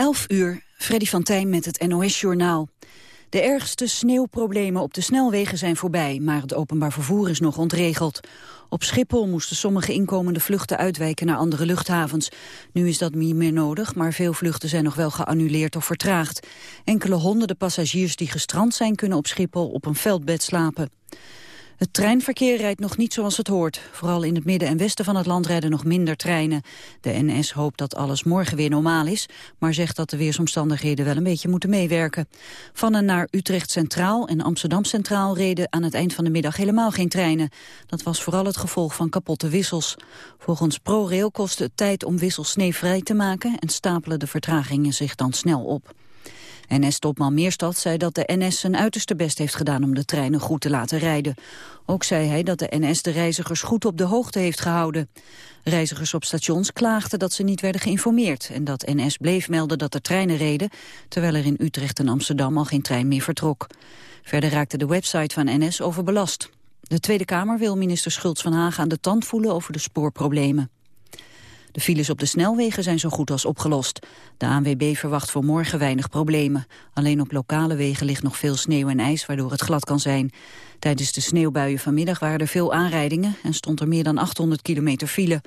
11 uur, Freddy van Tijn met het NOS-journaal. De ergste sneeuwproblemen op de snelwegen zijn voorbij, maar het openbaar vervoer is nog ontregeld. Op Schiphol moesten sommige inkomende vluchten uitwijken naar andere luchthavens. Nu is dat niet meer nodig, maar veel vluchten zijn nog wel geannuleerd of vertraagd. Enkele honderden passagiers die gestrand zijn kunnen op Schiphol op een veldbed slapen. Het treinverkeer rijdt nog niet zoals het hoort. Vooral in het midden en westen van het land rijden nog minder treinen. De NS hoopt dat alles morgen weer normaal is, maar zegt dat de weersomstandigheden wel een beetje moeten meewerken. Van en naar Utrecht Centraal en Amsterdam Centraal reden aan het eind van de middag helemaal geen treinen. Dat was vooral het gevolg van kapotte wissels. Volgens ProRail kost het tijd om wissels sneeuwvrij te maken en stapelen de vertragingen zich dan snel op. NS-topman Meerstad zei dat de NS zijn uiterste best heeft gedaan om de treinen goed te laten rijden. Ook zei hij dat de NS de reizigers goed op de hoogte heeft gehouden. Reizigers op stations klaagden dat ze niet werden geïnformeerd... en dat NS bleef melden dat er treinen reden... terwijl er in Utrecht en Amsterdam al geen trein meer vertrok. Verder raakte de website van NS overbelast. De Tweede Kamer wil minister Schultz van Hagen aan de tand voelen over de spoorproblemen. De files op de snelwegen zijn zo goed als opgelost. De ANWB verwacht voor morgen weinig problemen. Alleen op lokale wegen ligt nog veel sneeuw en ijs, waardoor het glad kan zijn. Tijdens de sneeuwbuien vanmiddag waren er veel aanrijdingen... en stond er meer dan 800 kilometer file.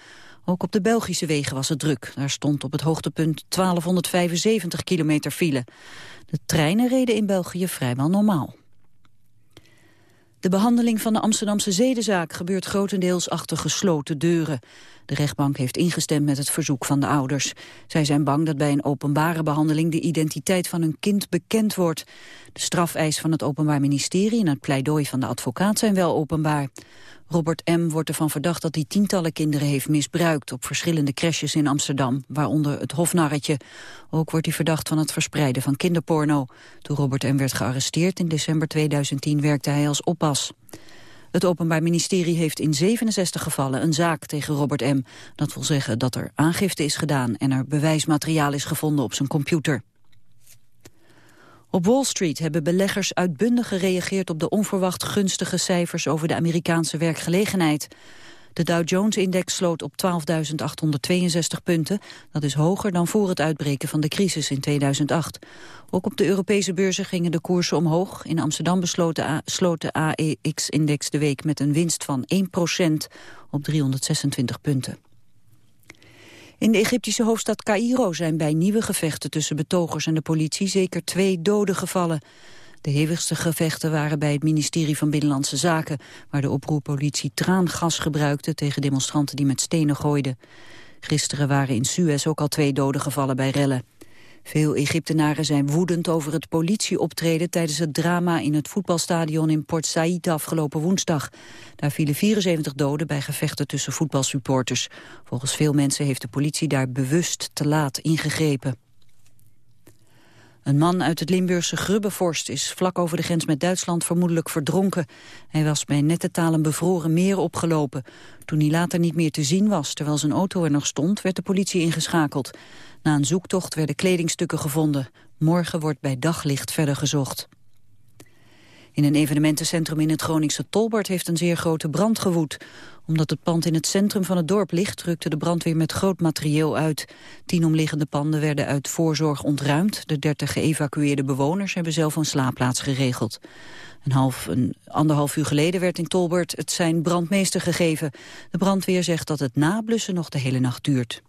Ook op de Belgische wegen was het druk. Daar stond op het hoogtepunt 1275 kilometer file. De treinen reden in België vrijwel normaal. De behandeling van de Amsterdamse zedenzaak gebeurt grotendeels achter gesloten deuren. De rechtbank heeft ingestemd met het verzoek van de ouders. Zij zijn bang dat bij een openbare behandeling de identiteit van hun kind bekend wordt. De strafeis van het Openbaar Ministerie en het pleidooi van de advocaat zijn wel openbaar. Robert M. wordt ervan verdacht dat hij tientallen kinderen heeft misbruikt op verschillende crèches in Amsterdam, waaronder het Hofnarretje. Ook wordt hij verdacht van het verspreiden van kinderporno. Toen Robert M. werd gearresteerd in december 2010 werkte hij als oppas. Het Openbaar Ministerie heeft in 67 gevallen een zaak tegen Robert M. Dat wil zeggen dat er aangifte is gedaan en er bewijsmateriaal is gevonden op zijn computer. Op Wall Street hebben beleggers uitbundig gereageerd op de onverwacht gunstige cijfers over de Amerikaanse werkgelegenheid. De Dow Jones-index sloot op 12.862 punten. Dat is hoger dan voor het uitbreken van de crisis in 2008. Ook op de Europese beurzen gingen de koersen omhoog. In Amsterdam besloot sloot de AEX-index de week met een winst van 1% op 326 punten. In de Egyptische hoofdstad Cairo zijn bij nieuwe gevechten tussen betogers en de politie zeker twee doden gevallen. De hevigste gevechten waren bij het ministerie van Binnenlandse Zaken... waar de oproerpolitie traangas gebruikte tegen demonstranten die met stenen gooiden. Gisteren waren in Suez ook al twee doden gevallen bij rellen. Veel Egyptenaren zijn woedend over het politieoptreden tijdens het drama in het voetbalstadion in Port Said afgelopen woensdag. Daar vielen 74 doden bij gevechten tussen voetbalsupporters. Volgens veel mensen heeft de politie daar bewust te laat ingegrepen. Een man uit het Limburgse Grubbevorst is vlak over de grens met Duitsland vermoedelijk verdronken. Hij was bij nette taal een bevroren meer opgelopen. Toen hij later niet meer te zien was, terwijl zijn auto er nog stond, werd de politie ingeschakeld. Na een zoektocht werden kledingstukken gevonden. Morgen wordt bij daglicht verder gezocht. In een evenementencentrum in het Groningse Tolbert heeft een zeer grote brand gewoed. Omdat het pand in het centrum van het dorp ligt, rukte de brandweer met groot materieel uit. Tien omliggende panden werden uit voorzorg ontruimd. De dertig geëvacueerde bewoners hebben zelf een slaapplaats geregeld. Een, half, een anderhalf uur geleden werd in Tolbert het zijn brandmeester gegeven. De brandweer zegt dat het nablussen nog de hele nacht duurt.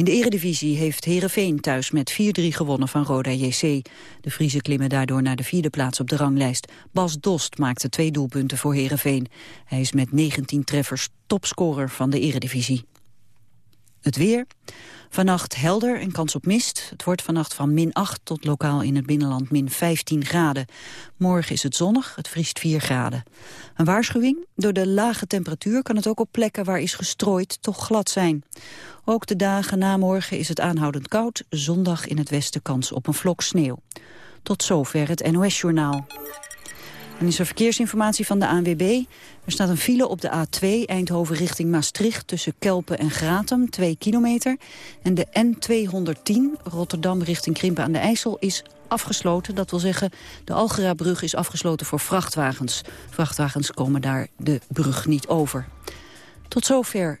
In de eredivisie heeft Herenveen thuis met 4-3 gewonnen van Roda JC. De Friese klimmen daardoor naar de vierde plaats op de ranglijst. Bas Dost maakte twee doelpunten voor Herenveen. Hij is met 19 treffers topscorer van de eredivisie. Het weer. Vannacht helder en kans op mist. Het wordt vannacht van min 8 tot lokaal in het binnenland min 15 graden. Morgen is het zonnig, het vriest 4 graden. Een waarschuwing, door de lage temperatuur kan het ook op plekken waar is gestrooid toch glad zijn. Ook de dagen na morgen is het aanhoudend koud. Zondag in het westen kans op een vlok sneeuw. Tot zover het NOS-journaal. Dan is er verkeersinformatie van de ANWB. Er staat een file op de A2 Eindhoven richting Maastricht... tussen Kelpen en Gratum, 2 kilometer. En de N210 Rotterdam richting Krimpen aan de IJssel is afgesloten. Dat wil zeggen, de Algera-brug is afgesloten voor vrachtwagens. Vrachtwagens komen daar de brug niet over. Tot zover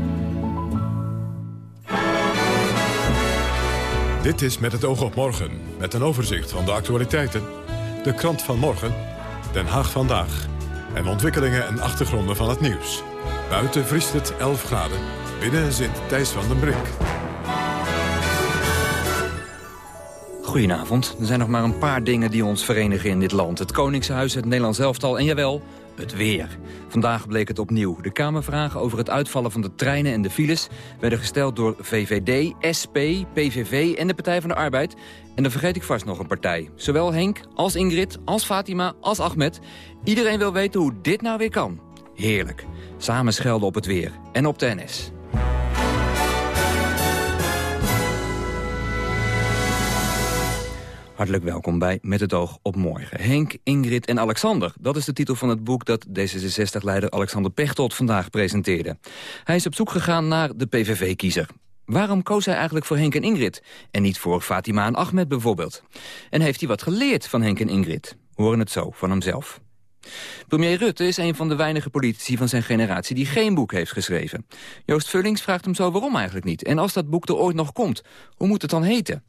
Dit is Met het oog op morgen, met een overzicht van de actualiteiten. De krant van morgen, Den Haag vandaag. En ontwikkelingen en achtergronden van het nieuws. Buiten vriest het 11 graden. Binnen zit Thijs van den Brink. Goedenavond. Er zijn nog maar een paar dingen die ons verenigen in dit land. Het Koningshuis, het Nederlands elftal en jawel, het weer. Vandaag bleek het opnieuw. De Kamervragen over het uitvallen van de treinen en de files... werden gesteld door VVD, SP, PVV en de Partij van de Arbeid. En dan vergeet ik vast nog een partij. Zowel Henk als Ingrid, als Fatima, als Ahmed. Iedereen wil weten hoe dit nou weer kan. Heerlijk. Samen schelden op het weer. En op de NS. Hartelijk welkom bij Met het oog op morgen. Henk, Ingrid en Alexander. Dat is de titel van het boek dat D66-leider Alexander Pechtold vandaag presenteerde. Hij is op zoek gegaan naar de PVV-kiezer. Waarom koos hij eigenlijk voor Henk en Ingrid? En niet voor Fatima en Ahmed bijvoorbeeld? En heeft hij wat geleerd van Henk en Ingrid? Horen het zo van hemzelf. Premier Rutte is een van de weinige politici van zijn generatie die geen boek heeft geschreven. Joost Vullings vraagt hem zo waarom eigenlijk niet. En als dat boek er ooit nog komt, hoe moet het dan heten?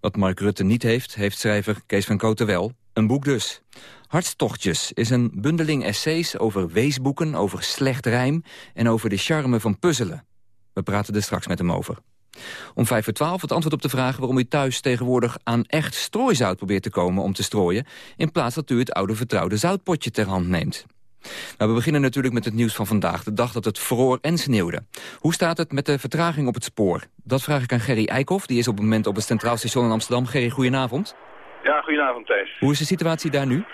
Wat Mark Rutte niet heeft, heeft schrijver Kees van Koten wel. Een boek dus. Hartstochtjes is een bundeling essays over weesboeken, over slecht rijm... en over de charme van puzzelen. We praten er straks met hem over. Om vijf voor twaalf het antwoord op de vraag waarom u thuis tegenwoordig aan echt strooizout probeert te komen om te strooien... in plaats dat u het oude vertrouwde zoutpotje ter hand neemt. Nou, we beginnen natuurlijk met het nieuws van vandaag, de dag dat het vroor en sneeuwde. Hoe staat het met de vertraging op het spoor? Dat vraag ik aan Gerry Eikhoff, die is op het moment op het Centraal Station in Amsterdam. Gerry, goedenavond. Ja, goedenavond Thijs. Hoe is de situatie daar nu?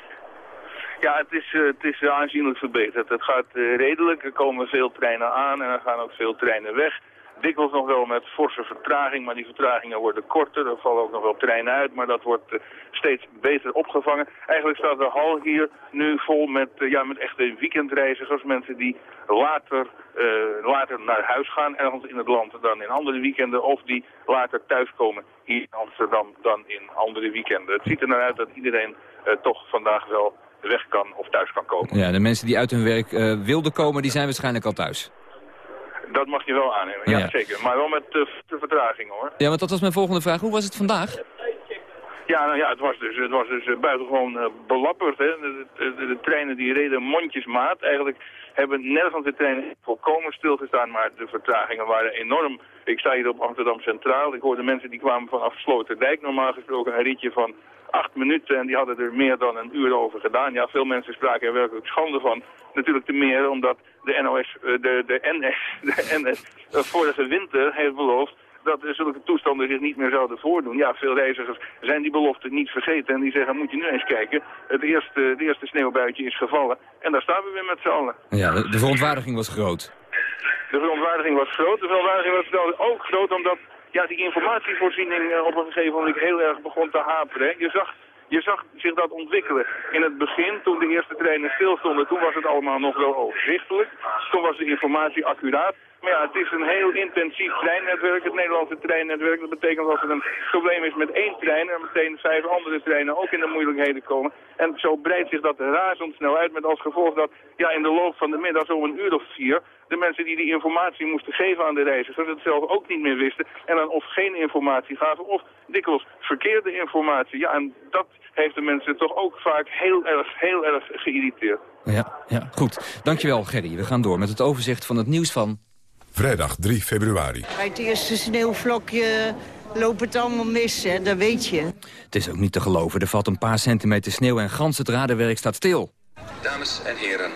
Ja, het is, uh, het is aanzienlijk verbeterd. Het gaat uh, redelijk, er komen veel treinen aan en er gaan ook veel treinen weg dikwijls nog wel met forse vertraging, maar die vertragingen worden korter. Er vallen ook nog wel treinen uit, maar dat wordt uh, steeds beter opgevangen. Eigenlijk staat de hal hier nu vol met, uh, ja, met echte weekendreizigers. Mensen die later, uh, later naar huis gaan, ergens in het land dan in andere weekenden. Of die later thuiskomen hier in Amsterdam dan in andere weekenden. Het ziet er naar uit dat iedereen toch vandaag wel weg kan of thuis kan komen. Ja, de mensen die uit hun werk wilden komen, die zijn waarschijnlijk al thuis. Dat mag je wel aannemen, ja, ja. zeker. Maar wel met de, de vertraging hoor. Ja, want dat was mijn volgende vraag. Hoe was het vandaag? Ja, nou ja, het was dus, het was dus uh, buitengewoon uh, belapperd. Hè. De, de, de, de, treinen die reden mondjesmaat. Eigenlijk hebben nergens de treinen volkomen stilgestaan, maar de vertragingen waren enorm. Ik sta hier op Amsterdam Centraal. Ik hoorde mensen die kwamen vanaf Sloterdijk. Normaal gesproken een ritje van acht minuten en die hadden er meer dan een uur over gedaan. Ja, veel mensen spraken er werkelijk schande van. Natuurlijk te meer omdat de NOS, de, de NS, de NS vorige winter heeft beloofd dat zulke toestanden zich niet meer zouden voordoen. Ja, veel reizigers zijn die belofte niet vergeten en die zeggen, moet je nu eens kijken, het eerste, het eerste sneeuwbuitje is gevallen en daar staan we weer met z'n allen. Ja, de, de verontwaardiging was groot. De verontwaardiging was groot. De verontwaardiging was ook groot omdat ja, die informatievoorziening op een gegeven moment heel erg begon te haperen. Je zag je zag zich dat ontwikkelen. In het begin, toen de eerste treinen stilstonden, toen was het allemaal nog wel overzichtelijk. Toen was de informatie accuraat. Maar ja, het is een heel intensief treinnetwerk, het Nederlandse treinnetwerk. Dat betekent dat er een probleem is met één trein, er meteen vijf andere treinen ook in de moeilijkheden komen. En zo breidt zich dat razendsnel uit met als gevolg dat ja, in de loop van de middag, zo uur of vier, de mensen die die informatie moesten geven aan de reizigers het zelf ook niet meer wisten. En dan of geen informatie gaven of dikwijls verkeerde informatie. Ja, en dat heeft de mensen toch ook vaak heel erg, heel erg geïrriteerd. Ja, ja, goed. Dankjewel Gerry. We gaan door met het overzicht van het nieuws van... Vrijdag 3 februari. Bij het eerste sneeuwvlokje loopt het allemaal mis, hè? dat weet je. Het is ook niet te geloven. Er valt een paar centimeter sneeuw en gans het radenwerk staat stil. Dames en heren,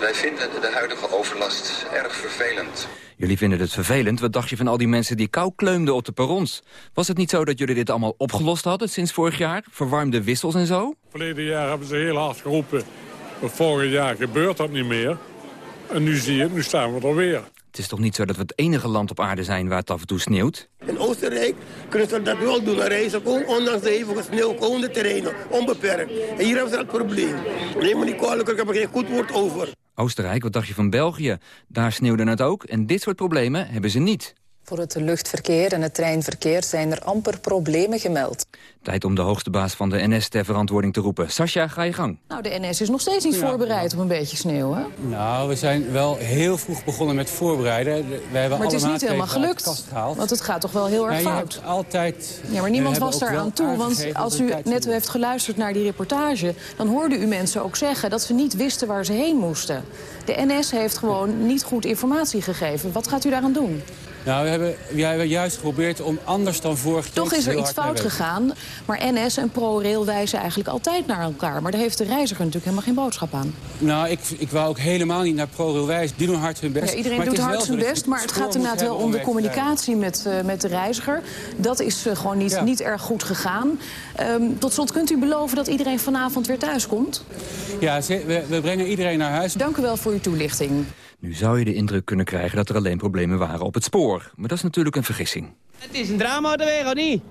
wij vinden de huidige overlast erg vervelend. Jullie vinden het vervelend. Wat dacht je van al die mensen die kou kleumden op de perrons? Was het niet zo dat jullie dit allemaal opgelost hadden sinds vorig jaar? Verwarmde wissels en zo? Verleden jaar hebben ze heel hard geroepen. Vorig jaar gebeurt dat niet meer. En nu zie je, nu staan we er weer. Het is toch niet zo dat we het enige land op aarde zijn waar het af en toe sneeuwt? In Oostenrijk kunnen ze dat wel doen, reizen gewoon ondanks de hevige sneeuw, gewoon de terreinen, onbeperkt. En hier hebben ze dat probleem. Neem me niet kwalijk, ik heb er geen goed woord over. Oostenrijk, wat dacht je van België? Daar sneeuwde het ook en dit soort problemen hebben ze niet. Voor het luchtverkeer en het treinverkeer zijn er amper problemen gemeld. Tijd om de hoogste baas van de NS ter verantwoording te roepen. Sascha, ga je gang. Nou, de NS is nog steeds niet voorbereid op een beetje sneeuw, hè? Nou, we zijn wel heel vroeg begonnen met voorbereiden. We hebben maar het is niet helemaal gelukt, want het gaat toch wel heel erg ja, fout. altijd... Ja, maar niemand was daar aan toe, want als u net heeft geluisterd naar die reportage... dan hoorde u mensen ook zeggen dat ze niet wisten waar ze heen moesten. De NS heeft gewoon niet goed informatie gegeven. Wat gaat u daaraan doen? Nou, we hebben, we hebben juist geprobeerd om anders dan vorig jaar... Toch is er iets fout gegaan, maar NS en ProRail wijzen eigenlijk altijd naar elkaar. Maar daar heeft de reiziger natuurlijk helemaal geen boodschap aan. Nou, ik, ik wou ook helemaal niet naar ProRail wijzen. Die doen hard hun best. Ja, iedereen doet hard zijn best, maar het gaat inderdaad wel om de communicatie met, uh, met de reiziger. Dat is uh, gewoon niet, ja. niet erg goed gegaan. Um, tot slot, kunt u beloven dat iedereen vanavond weer thuis komt? Ja, we, we brengen iedereen naar huis. Dank u wel voor uw toelichting. Nu zou je de indruk kunnen krijgen dat er alleen problemen waren op het spoor. Maar dat is natuurlijk een vergissing. Het is een drama op de weg, of niet?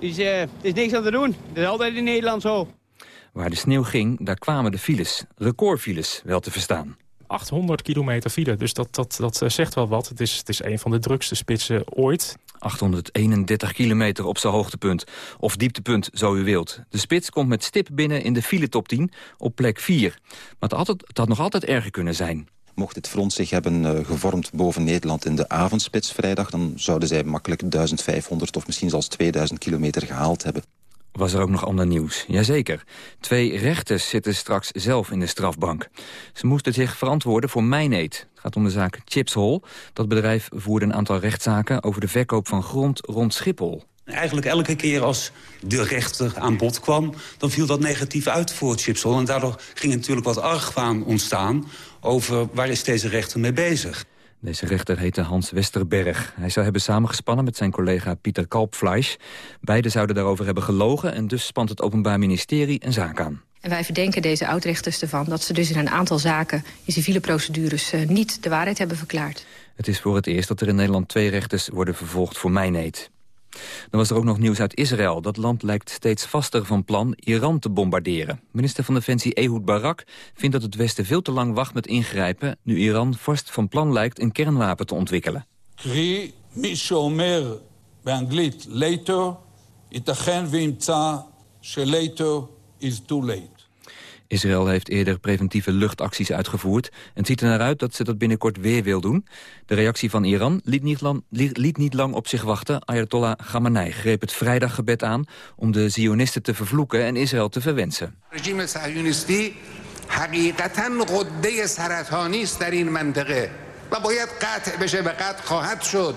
Dus uh, er is niks aan te doen. Dat is altijd in Nederland zo. Waar de sneeuw ging, daar kwamen de files. Recordfiles, wel te verstaan. 800 kilometer file, dus dat, dat, dat zegt wel wat. Het is, het is een van de drukste spitsen ooit. 831 kilometer op zijn hoogtepunt. Of dieptepunt, zo u wilt. De spits komt met stip binnen in de file top 10 op plek 4. Maar het, altijd, het had nog altijd erger kunnen zijn. Mocht het front zich hebben uh, gevormd boven Nederland in de avondspits vrijdag... dan zouden zij makkelijk 1500 of misschien zelfs 2000 kilometer gehaald hebben. Was er ook nog ander nieuws? Jazeker. Twee rechters zitten straks zelf in de strafbank. Ze moesten zich verantwoorden voor mijneet. Het gaat om de zaak Chips Hall. Dat bedrijf voerde een aantal rechtszaken over de verkoop van grond rond Schiphol. Eigenlijk elke keer als de rechter aan bod kwam... dan viel dat negatief uit voor Chipsol. En daardoor ging natuurlijk wat argwaan ontstaan... over waar is deze rechter mee bezig. Deze rechter heette Hans Westerberg. Hij zou hebben samengespannen met zijn collega Pieter Kalpfleisch. Beiden zouden daarover hebben gelogen... en dus spant het Openbaar Ministerie een zaak aan. En wij verdenken deze oud-rechters ervan dat ze dus in een aantal zaken... in civiele procedures uh, niet de waarheid hebben verklaard. Het is voor het eerst dat er in Nederland twee rechters worden vervolgd voor mijneet. Dan was er ook nog nieuws uit Israël. Dat land lijkt steeds vaster van plan Iran te bombarderen. Minister van Defensie Ehud Barak vindt dat het Westen veel te lang wacht met ingrijpen... nu Iran vast van plan lijkt een kernwapen te ontwikkelen. קרי, מי שאומר באנגלית later, ייתכן וימצא ש-later is too late. Israël heeft eerder preventieve luchtacties uitgevoerd... en het ziet er naar uit dat ze dat binnenkort weer wil doen. De reactie van Iran liet niet lang, liet niet lang op zich wachten. Ayatollah Khamenei greep het vrijdaggebed aan... om de Zionisten te vervloeken en Israël te verwensen. regime صهیونیستی حقیقتا غده سرطانی است در این منطقه و باید قطع بشه و قطع خواهد شد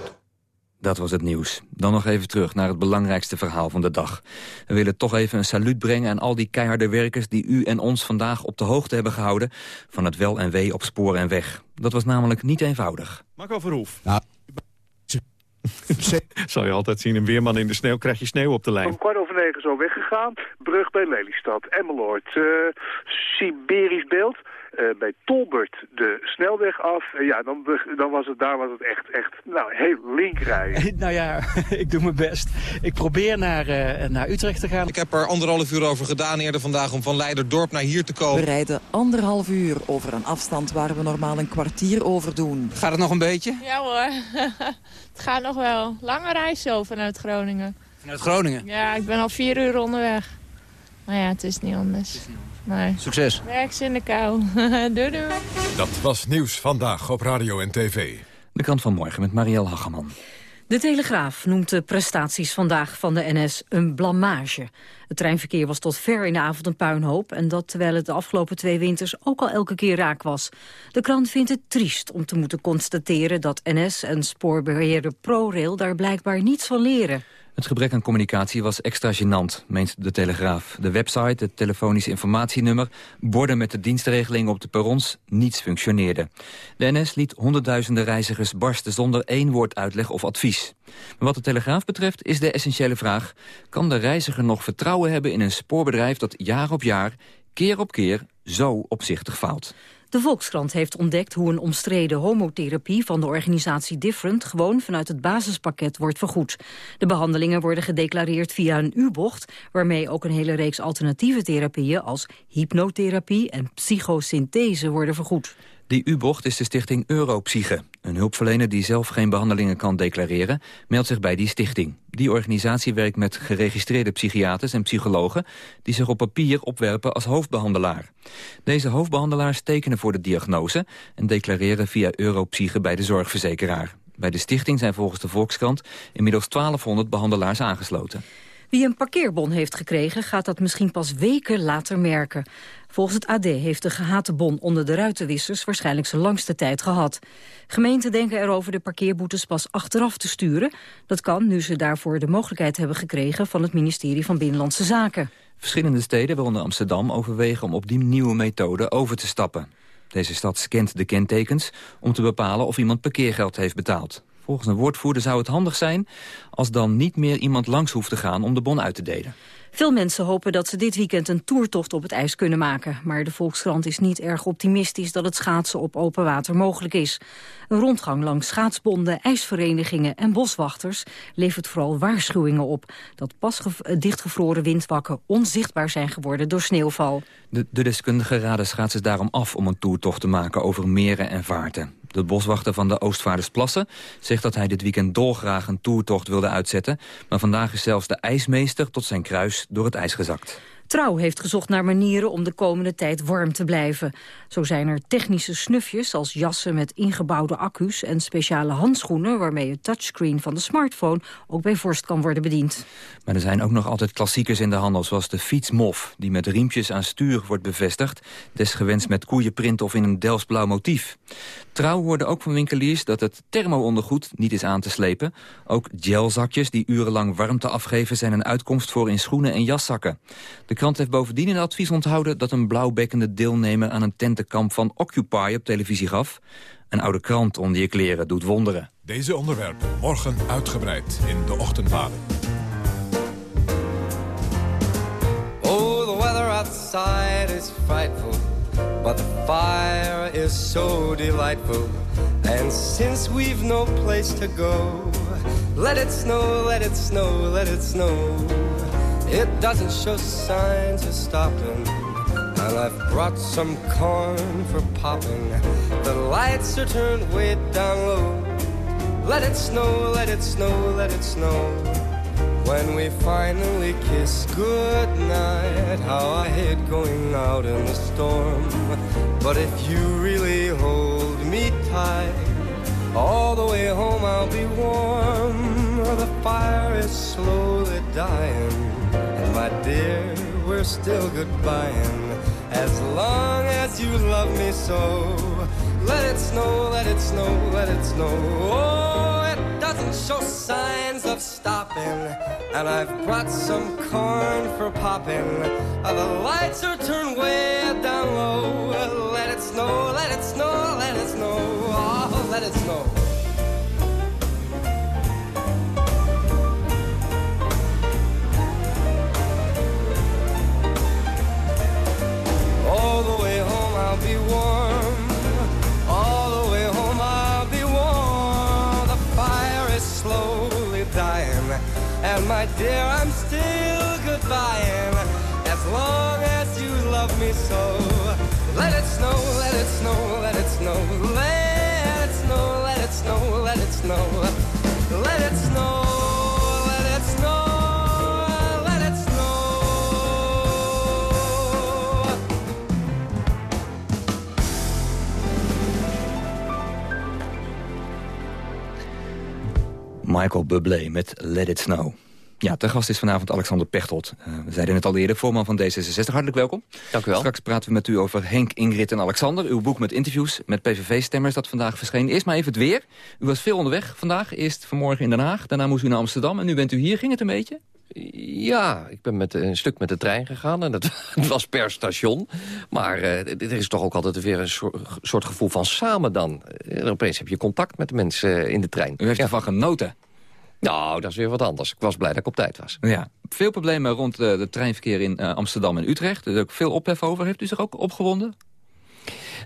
dat was het nieuws. Dan nog even terug naar het belangrijkste verhaal van de dag. We willen toch even een saluut brengen aan al die keiharde werkers... die u en ons vandaag op de hoogte hebben gehouden... van het wel en wee op spoor en weg. Dat was namelijk niet eenvoudig. Marco Verhoef. Nou. Zal je altijd zien, een weerman in de sneeuw krijg je sneeuw op de lijn. Om kwart over negen zo weggegaan. Brug bij Lelystad, Emmeloord, uh, Siberisch beeld. Uh, bij Tolbert de snelweg af. Uh, ja, dan, dan was het, daar was het echt, echt nou, heel link rijden. nou ja, ik doe mijn best. Ik probeer naar, uh, naar Utrecht te gaan. Ik heb er anderhalf uur over gedaan eerder vandaag om van Leiderdorp naar hier te komen. We rijden anderhalf uur over een afstand waar we normaal een kwartier over doen. Gaat het nog een beetje? Ja hoor, het gaat nog wel. Lange reis zo vanuit Groningen. Vanuit Groningen? Ja, ik ben al vier uur onderweg. Maar ja, het is niet anders. Nee. Succes. Werk in de kou. doei doei. Dat was Nieuws Vandaag op Radio en TV. De krant van morgen met Marielle Hageman. De Telegraaf noemt de prestaties vandaag van de NS een blamage. Het treinverkeer was tot ver in de avond een puinhoop... en dat terwijl het de afgelopen twee winters ook al elke keer raak was. De krant vindt het triest om te moeten constateren... dat NS en spoorbeheerder ProRail daar blijkbaar niets van leren. Het gebrek aan communicatie was extra gênant, meent de Telegraaf. De website, het telefonische informatienummer, borden met de dienstregeling op de perrons, niets functioneerde. De NS liet honderdduizenden reizigers barsten zonder één woord uitleg of advies. Maar wat de Telegraaf betreft is de essentiële vraag... kan de reiziger nog vertrouwen hebben in een spoorbedrijf dat jaar op jaar, keer op keer, zo opzichtig faalt? De Volkskrant heeft ontdekt hoe een omstreden homotherapie van de organisatie Different gewoon vanuit het basispakket wordt vergoed. De behandelingen worden gedeclareerd via een U-bocht, waarmee ook een hele reeks alternatieve therapieën als hypnotherapie en psychosynthese worden vergoed. Die U-bocht is de stichting Europsyche. Een hulpverlener die zelf geen behandelingen kan declareren... meldt zich bij die stichting. Die organisatie werkt met geregistreerde psychiaters en psychologen... die zich op papier opwerpen als hoofdbehandelaar. Deze hoofdbehandelaars tekenen voor de diagnose... en declareren via Europsyche bij de zorgverzekeraar. Bij de stichting zijn volgens de Volkskrant... inmiddels 1200 behandelaars aangesloten. Wie een parkeerbon heeft gekregen, gaat dat misschien pas weken later merken. Volgens het AD heeft de gehate bon onder de ruitenwissers waarschijnlijk zijn langste tijd gehad. Gemeenten denken erover de parkeerboetes pas achteraf te sturen. Dat kan nu ze daarvoor de mogelijkheid hebben gekregen van het ministerie van Binnenlandse Zaken. Verschillende steden, waaronder Amsterdam, overwegen om op die nieuwe methode over te stappen. Deze stad scant de kentekens om te bepalen of iemand parkeergeld heeft betaald. Volgens een woordvoerder zou het handig zijn als dan niet meer iemand langs hoeft te gaan om de bon uit te delen. Veel mensen hopen dat ze dit weekend een toertocht op het ijs kunnen maken. Maar de Volkskrant is niet erg optimistisch dat het schaatsen op open water mogelijk is. Een rondgang langs schaatsbonden, ijsverenigingen en boswachters levert vooral waarschuwingen op. Dat pas dichtgevroren windwakken onzichtbaar zijn geworden door sneeuwval. De, de deskundigen raden schaatsers daarom af om een toertocht te maken over meren en vaarten. De boswachter van de Oostvaardersplassen zegt dat hij dit weekend dolgraag een toertocht wilde uitzetten. Maar vandaag is zelfs de ijsmeester tot zijn kruis door het ijs gezakt. Trouw heeft gezocht naar manieren om de komende tijd warm te blijven. Zo zijn er technische snufjes als jassen met ingebouwde accu's... en speciale handschoenen waarmee het touchscreen van de smartphone... ook bij vorst kan worden bediend. Maar er zijn ook nog altijd klassiekers in de handel... zoals de fietsmof, die met riempjes aan stuur wordt bevestigd... desgewenst met koeienprint of in een Delftsblauw motief. Trouw hoorde ook van winkeliers dat het thermo-ondergoed niet is aan te slepen. Ook gelzakjes die urenlang warmte afgeven... zijn een uitkomst voor in schoenen en jaszakken. De krant heeft bovendien een advies onthouden... dat een blauwbekkende deelnemer aan een tentenkamp van Occupy op televisie gaf. Een oude krant onder je kleren doet wonderen. Deze onderwerpen morgen uitgebreid in de ochtendbladen. Oh, the weather outside is frightful. But the fire is so delightful. And since we've no place to go, let it snow, let it snow, let it snow. It doesn't show signs of stopping. And I've brought some corn for popping. The lights are turned way down low. Let it snow, let it snow, let it snow. When we finally kiss goodnight, how I hate going out in the storm. But if you really hold me tight, all the way home I'll be warm. The fire is slowly dying. And my dear, we're still goodbying. As long as you love me so. Let it snow, let it snow, let it snow. Oh, it doesn't show signs of stopping. And I've brought some corn for popping. Uh, the lights are turned way down low. Let it snow, let it snow, let it snow. Oh, let it snow. My dear, I'm still goodbying. As long as you love me so. Let it snow, let it snow, let it snow. Let it snow, let it snow, let it snow. Let it snow. Let it snow, let it snow. Michael Bublé met Let It Snow. Ja, te gast is vanavond Alexander Pechtold. Uh, we zeiden het al eerder, voorman van D66. Hartelijk welkom. Dank u wel. Straks praten we met u over Henk, Ingrid en Alexander. Uw boek met interviews met PVV-stemmers dat vandaag verscheen. Eerst maar even het weer. U was veel onderweg vandaag. Eerst vanmorgen in Den Haag. Daarna moest u naar Amsterdam. En nu bent u hier. Ging het een beetje? Ja, ik ben met een stuk met de trein gegaan en dat was per station. Maar uh, er is toch ook altijd weer een soort, soort gevoel van samen dan. Uh, opeens heb je contact met de mensen in de trein. U heeft ervan genoten? Nou, dat is weer wat anders. Ik was blij dat ik op tijd was. Ja, veel problemen rond het treinverkeer in uh, Amsterdam en Utrecht. Er is ook veel ophef over. Heeft u zich ook opgewonden?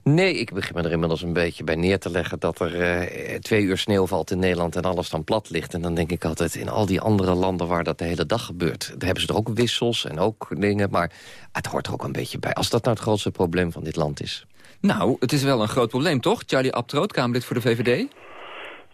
Nee, ik begin me er inmiddels een beetje bij neer te leggen... dat er eh, twee uur sneeuw valt in Nederland en alles dan plat ligt. En dan denk ik altijd, in al die andere landen waar dat de hele dag gebeurt... daar hebben ze er ook wissels en ook dingen, maar het hoort er ook een beetje bij. Als dat nou het grootste probleem van dit land is. Nou, het is wel een groot probleem, toch? Charlie Abtroot, Kamerlid voor de VVD.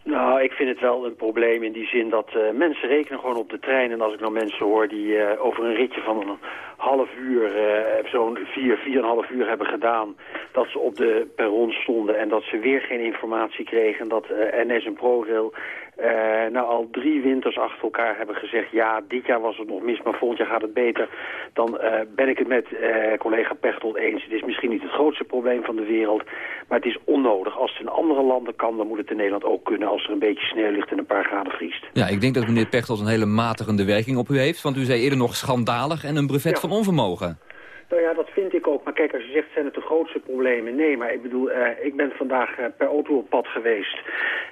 Nou, ik vind het wel een probleem in die zin dat uh, mensen rekenen gewoon op de trein. En als ik nou mensen hoor die uh, over een ritje van een half uur, uh, zo'n vier, vier en een half uur hebben gedaan... dat ze op de perron stonden en dat ze weer geen informatie kregen... dat NS en ProRail uh, nou al drie winters achter elkaar hebben gezegd... ja, dit jaar was het nog mis, maar volgend jaar gaat het beter... dan uh, ben ik het met uh, collega Pechtold eens. Het is misschien niet het grootste probleem van de wereld... maar het is onnodig. Als het in andere landen kan, dan moet het in Nederland ook kunnen... als er een beetje sneeuw ligt en een paar graden vriest. Ja, ik denk dat meneer Pechtold een hele matigende werking op u heeft... want u zei eerder nog schandalig en een brevet ja. van onvermogen. Ja, dat vind ik ook. Maar kijk, als je zegt, zijn het de grootste problemen? Nee, maar ik bedoel, uh, ik ben vandaag uh, per auto op pad geweest.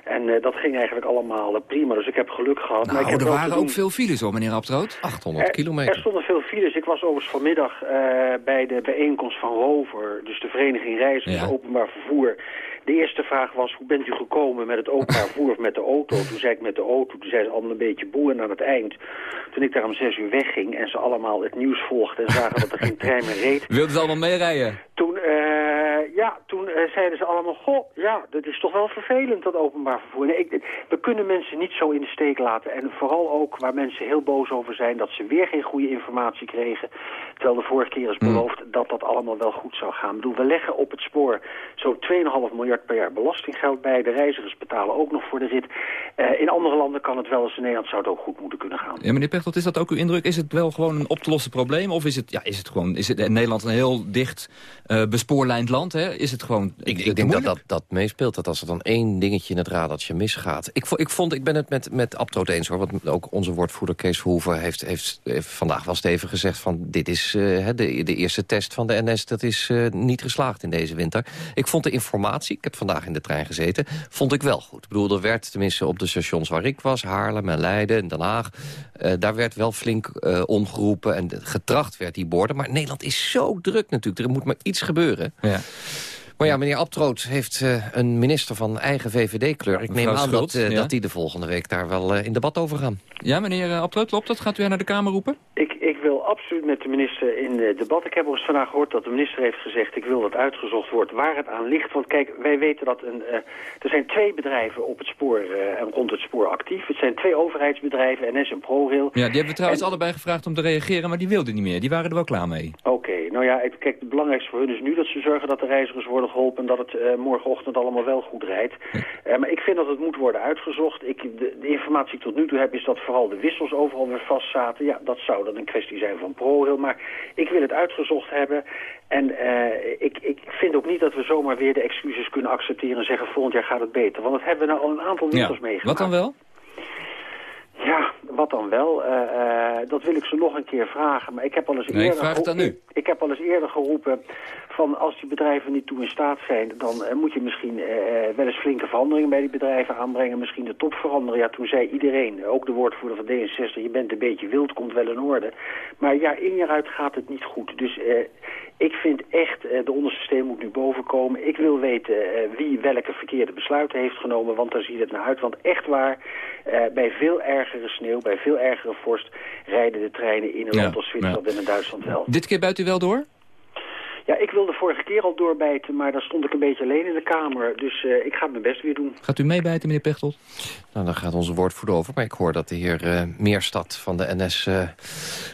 En uh, dat ging eigenlijk allemaal prima, dus ik heb geluk gehad. Nou, maar ik heb er waren ook veel files hoor, meneer Abtroot. 800 er, kilometer. Er stonden veel files. Ik was overigens vanmiddag bij de bijeenkomst van Rover, dus de Vereniging Reizigers ja. Openbaar Vervoer... De eerste vraag was, hoe bent u gekomen met het openbaar vervoer of met de auto? Toen zei ik met de auto, toen zei ze allemaal een beetje boe. En aan het eind, toen ik daar om zes uur wegging en ze allemaal het nieuws volgden... en zagen dat er geen trein meer reed... Wilden ze allemaal meerijden? Toen, uh, ja, toen uh, zeiden ze allemaal, goh, ja, dat is toch wel vervelend, dat openbaar vervoer. Nee, ik, we kunnen mensen niet zo in de steek laten. En vooral ook waar mensen heel boos over zijn, dat ze weer geen goede informatie kregen. Terwijl de vorige keer is beloofd mm. dat dat allemaal wel goed zou gaan. Ik bedoel, we leggen op het spoor zo'n 2,5 miljard per jaar belastinggeld bij. De reizigers betalen ook nog voor de rit. Uh, in andere landen kan het wel eens, in Nederland zou het ook goed moeten kunnen gaan. Ja, meneer Pechtold, is dat ook uw indruk? Is het wel gewoon een op te lossen probleem? Of is het, ja, is het gewoon, is het in Nederland een heel dicht uh, bespoorlijnd land? Hè? Is het gewoon Ik, ik denk dat, dat dat meespeelt, dat als er dan één dingetje in het radertje misgaat. Ik, ik vond, ik ben het met, met Abtroot eens hoor, want ook onze woordvoerder Kees Verhoeven heeft, heeft, heeft vandaag wel even gezegd van dit is uh, de, de eerste test van de NS, dat is uh, niet geslaagd in deze winter. Ik vond de informatie, ik heb vandaag in de trein gezeten, vond ik wel goed. Ik bedoel, er werd tenminste op de stations waar ik was, Haarlem en Leiden en Den Haag, uh, daar werd wel flink omgeroepen en getracht werd die borden. Maar Nederland is zo druk natuurlijk, er moet maar iets gebeuren. Ja. Maar ja, meneer Abtroot heeft uh, een minister van eigen VVD-kleur. Ik neem aan Schult, dat, uh, ja. dat die de volgende week daar wel uh, in debat over gaan. Ja, meneer Abtroot, klopt dat? Gaat u haar naar de Kamer roepen? Ik, ik wil absoluut met de minister in debat. Ik heb ons vandaag gehoord dat de minister heeft gezegd... ik wil dat uitgezocht wordt waar het aan ligt. Want kijk, wij weten dat een, er zijn twee bedrijven op het spoor en rond het spoor actief. Het zijn twee overheidsbedrijven, NS en ProRail. Ja, die hebben we trouwens en... allebei gevraagd om te reageren... maar die wilden niet meer. Die waren er wel klaar mee. Oké, okay, nou ja, kijk, het belangrijkste voor hun is nu dat ze zorgen dat de reizigers worden geholpen... dat het uh, morgenochtend allemaal wel goed rijdt. Uh, maar ik vind dat het moet worden uitgezocht. Ik, de, de, informatie die ik tot nu toe heb is dat vooral de wissels overal weer vast zaten. Ja, dat zou dan een kwestie zijn van ProRail. Maar ik wil het uitgezocht hebben. En uh, ik, ik vind ook niet dat we zomaar weer de excuses kunnen accepteren... en zeggen volgend jaar gaat het beter. Want dat hebben we nou al een aantal winters ja. meegemaakt. Wat dan wel? Ja, wat dan wel? Uh, uh, dat wil ik ze nog een keer vragen. Maar ik heb al eens nee, eerder, ik heb al eens eerder geroepen van als die bedrijven niet toe in staat zijn... dan uh, moet je misschien wel eens flinke veranderingen bij die bedrijven aanbrengen. Misschien de top veranderen. Ja, toen zei iedereen, ook de woordvoerder van D66... je bent een beetje wild, komt wel in orde. Maar jaar in jaar uit gaat het niet goed. Dus ik vind echt, de onderste steen moet nu boven komen. Ik wil weten wie welke verkeerde besluiten heeft genomen... want daar ziet het naar uit. Want echt waar, bij veel ergere sneeuw, bij veel ergere vorst... rijden de treinen in een land als Zwitserland en in Duitsland wel. Dit keer buit u wel door? Ja, ik wilde vorige keer al doorbijten, maar daar stond ik een beetje alleen in de kamer. Dus uh, ik ga mijn best weer doen. Gaat u meebijten, meneer Pechtold? Nou, dan gaat onze woordvoerder over. Maar ik hoor dat de heer uh, Meerstad van de NS uh,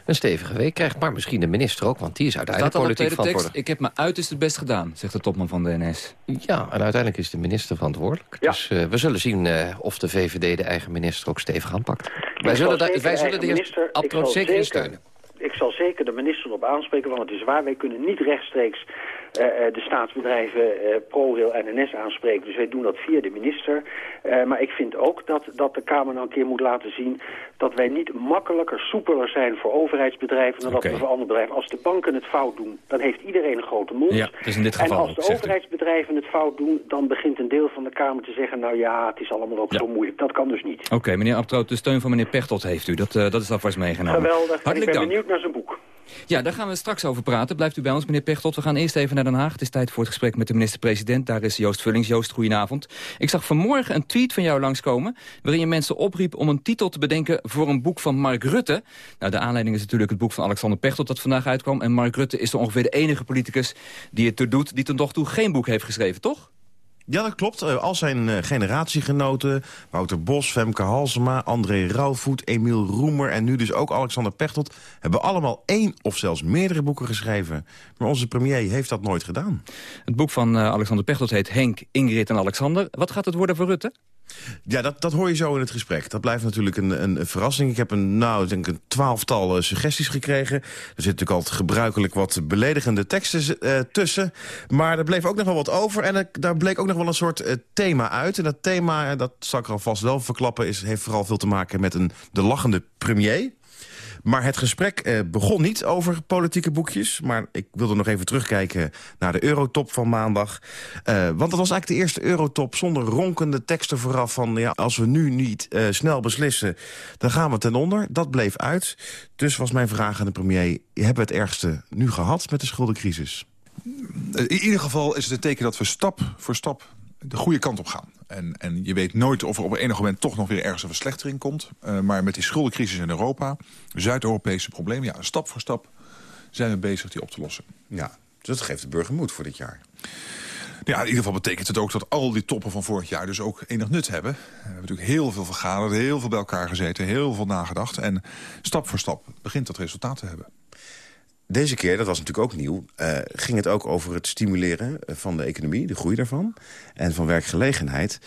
een stevige week krijgt. Maar misschien de minister ook, want die is uiteindelijk politiek verantwoordelijk. Ik heb mijn uiterst het best gedaan, zegt de topman van de NS. Ja, en uiteindelijk is de minister verantwoordelijk. Ja. Dus we zullen zien of de VVD de eigen minister ook stevig aanpakt. Wij zullen, wij zullen de heer Abtroot zeker in steunen ik zal zeker de minister op aanspreken, want het is waar, wij kunnen niet rechtstreeks de staatsbedrijven uh, ProRail en NS aanspreken. Dus wij doen dat via de minister. Uh, maar ik vind ook dat, dat de Kamer nou een keer moet laten zien dat wij niet makkelijker, soepeler zijn voor overheidsbedrijven dan okay. dat we voor andere bedrijven. Als de banken het fout doen, dan heeft iedereen een grote mond. Ja, dus in dit geval en als de overheidsbedrijven het fout doen, dan begint een deel van de Kamer te zeggen, nou ja, het is allemaal ook ja. zo moeilijk. Dat kan dus niet. Oké, okay, meneer Abtroot, de steun van meneer Pechtold heeft u. Dat, dat is alvast meegenomen. Geweldig. Hartelijk ik ben dank. benieuwd naar zijn boek. Ja, daar gaan we straks over praten. Blijft u bij ons, meneer Pechtold. We gaan eerst even naar Den Haag. Het is tijd voor het gesprek met de minister-president. Daar is Joost Vullings. Joost, goedenavond. Ik zag vanmorgen een tweet van jou langskomen... waarin je mensen opriep om een titel te bedenken voor een boek van Mark Rutte. Nou, de aanleiding is natuurlijk het boek van Alexander Pechtold dat vandaag uitkwam. En Mark Rutte is er ongeveer de enige politicus die het er doet... die tot nog toe geen boek heeft geschreven, toch? Ja, dat klopt. Uh, al zijn uh, generatiegenoten, Wouter Bos, Femke Halsema, André Rauwvoet, Emiel Roemer en nu dus ook Alexander Pechtold... hebben allemaal één of zelfs meerdere boeken geschreven. Maar onze premier heeft dat nooit gedaan. Het boek van uh, Alexander Pechtold heet Henk, Ingrid en Alexander. Wat gaat het worden voor Rutte? Ja, dat, dat hoor je zo in het gesprek. Dat blijft natuurlijk een, een, verrassing. Ik heb een, nou, denk een twaalftal uh, suggesties gekregen. Er zit natuurlijk altijd gebruikelijk wat beledigende teksten uh, tussen. Maar er bleef ook nog wel wat over. En daar bleek ook nog wel een soort uh, thema uit. En dat thema, dat zal ik alvast wel verklappen... Is, heeft vooral veel te maken met een, de lachende premier. Maar het gesprek eh, begon niet over politieke boekjes. Maar ik wilde nog even terugkijken naar de Eurotop van maandag. Uh, want dat was eigenlijk de eerste Eurotop zonder ronkende teksten vooraf van... Ja, als we nu niet uh, snel beslissen, dan gaan we ten onder. Dat bleef uit. Dus was mijn vraag aan de premier... hebben we het ergste nu gehad met de schuldencrisis? In ieder geval is het een teken dat we stap voor stap de goede kant op gaan. En, en je weet nooit of er op enig moment toch nog weer ergens een verslechtering komt. Uh, maar met die schuldencrisis in Europa, Zuid-Europese problemen... ja, stap voor stap zijn we bezig die op te lossen. Ja, dus dat geeft de burger moed voor dit jaar. Ja, in ieder geval betekent het ook dat al die toppen van vorig jaar dus ook enig nut hebben. We hebben natuurlijk heel veel vergaderd, heel veel bij elkaar gezeten, heel veel nagedacht. En stap voor stap begint dat resultaat te hebben. Deze keer, dat was natuurlijk ook nieuw, uh, ging het ook over het stimuleren van de economie, de groei daarvan, en van werkgelegenheid.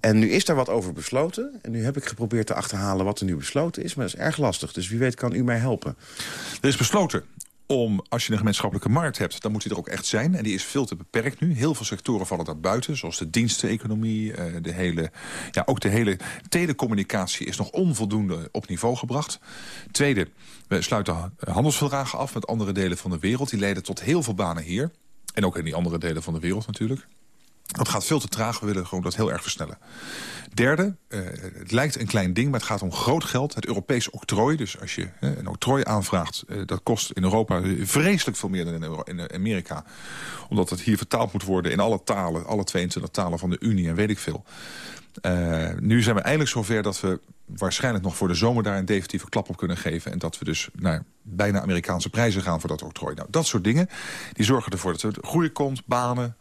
En nu is daar wat over besloten. En nu heb ik geprobeerd te achterhalen wat er nu besloten is, maar dat is erg lastig. Dus wie weet kan u mij helpen. Er is besloten om, als je een gemeenschappelijke markt hebt... dan moet die er ook echt zijn. En die is veel te beperkt nu. Heel veel sectoren vallen daar buiten. Zoals de diensteneconomie. De hele, ja, ook de hele telecommunicatie is nog onvoldoende op niveau gebracht. Tweede, we sluiten handelsverdragen af met andere delen van de wereld. Die leiden tot heel veel banen hier. En ook in die andere delen van de wereld natuurlijk. Dat gaat veel te traag. We willen gewoon dat heel erg versnellen. Derde, uh, het lijkt een klein ding, maar het gaat om groot geld. Het Europees octrooi. Dus als je een octrooi aanvraagt, uh, dat kost in Europa vreselijk veel meer dan in, in Amerika. Omdat het hier vertaald moet worden in alle talen, alle 22 talen van de Unie en weet ik veel. nu zijn we eindelijk zover dat we waarschijnlijk nog voor de zomer daar een definitieve klap op kunnen geven. En dat we dus naar bijna Amerikaanse prijzen gaan voor dat octrooi. Nou, dat soort dingen, die zorgen ervoor dat er groei komt, banen,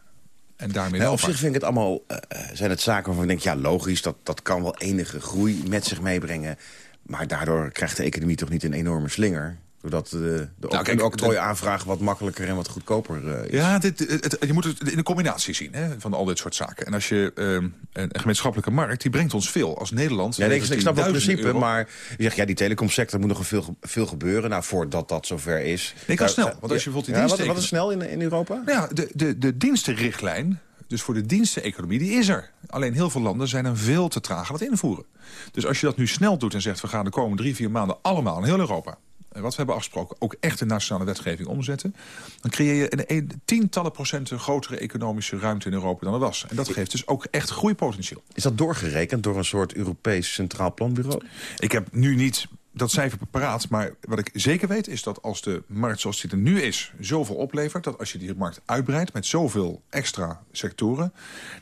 en daarmee nou, op zich vind ik het allemaal, uh, zijn het zaken waarvan ik denk... ja, logisch, dat, dat kan wel enige groei met zich meebrengen. Maar daardoor krijgt de economie toch niet een enorme slinger. Doordat de, de nou, kijk, octrooi-aanvraag wat makkelijker en wat goedkoper uh, is. Ja, dit, het, je moet het in de combinatie zien hè, van al dit soort zaken. En als je uh, een gemeenschappelijke markt, die brengt ons veel. Als Nederland... Ja, nee, ik snap het principe, euro. maar je zegt... ja, die telecomsector moet nog veel, veel gebeuren. Nou, voordat dat zover is... Nee, kan snel. Want als je bijvoorbeeld die ja, wat, wat is snel in, in Europa? Nou ja, de, de, de dienstenrichtlijn dus voor de diensteneconomie, die is er. Alleen heel veel landen zijn er veel te traag aan het invoeren. Dus als je dat nu snel doet en zegt... we gaan de komende drie, vier maanden allemaal in heel Europa... en wat we hebben afgesproken, ook echt de nationale wetgeving omzetten... dan creëer je een, een tientallen procenten grotere economische ruimte in Europa dan er was. En dat geeft dus ook echt groeipotentieel. Is dat doorgerekend door een soort Europees Centraal Planbureau? Ik heb nu niet dat cijfer paraat. Maar wat ik zeker weet is dat als de markt zoals die er nu is... zoveel oplevert, dat als je die markt uitbreidt... met zoveel extra sectoren...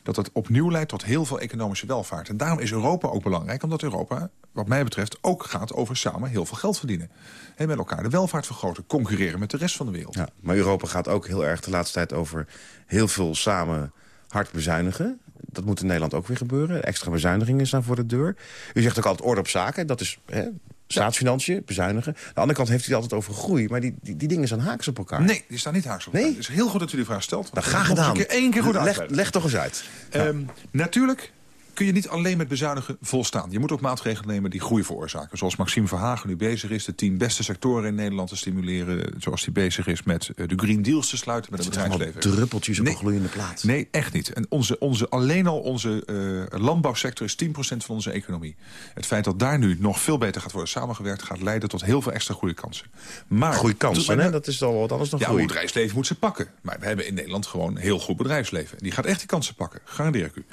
dat het opnieuw leidt tot heel veel economische welvaart. En daarom is Europa ook belangrijk. Omdat Europa, wat mij betreft, ook gaat over samen heel veel geld verdienen. En met elkaar de welvaart vergroten. Concurreren met de rest van de wereld. Ja, maar Europa gaat ook heel erg de laatste tijd over heel veel samen hard bezuinigen. Dat moet in Nederland ook weer gebeuren. Extra bezuinigingen staan voor de deur. U zegt ook altijd orde op zaken. Dat is hè, staatsfinanciën, bezuinigen. Aan de andere kant heeft hij het altijd over groei. Maar die, die, die dingen zijn haaks op elkaar. Nee, die staan niet haaks op elkaar. Nee? Het is heel goed dat u die vraag stelt. Dat graag gedaan. Keer, één keer goed leg, leg toch eens uit. Um, natuurlijk kun je niet alleen met bezuinigen volstaan. Je moet ook maatregelen nemen die groei veroorzaken. Zoals Maxime Verhagen nu bezig is... de tien beste sectoren in Nederland te stimuleren... zoals hij bezig is met de Green Deals te sluiten met het bedrijfsleven. druppeltjes op nee, een gloeiende plaats. Nee, echt niet. En onze, onze, alleen al onze uh, landbouwsector is 10% van onze economie. Het feit dat daar nu nog veel beter gaat worden samengewerkt... gaat leiden tot heel veel extra groeikansen. Maar, groeikansen, hè? dat is al wat anders dan ja, groei. het bedrijfsleven moet ze pakken. Maar we hebben in Nederland gewoon een heel goed bedrijfsleven. Die gaat echt die kansen pakken, garandeer ik u.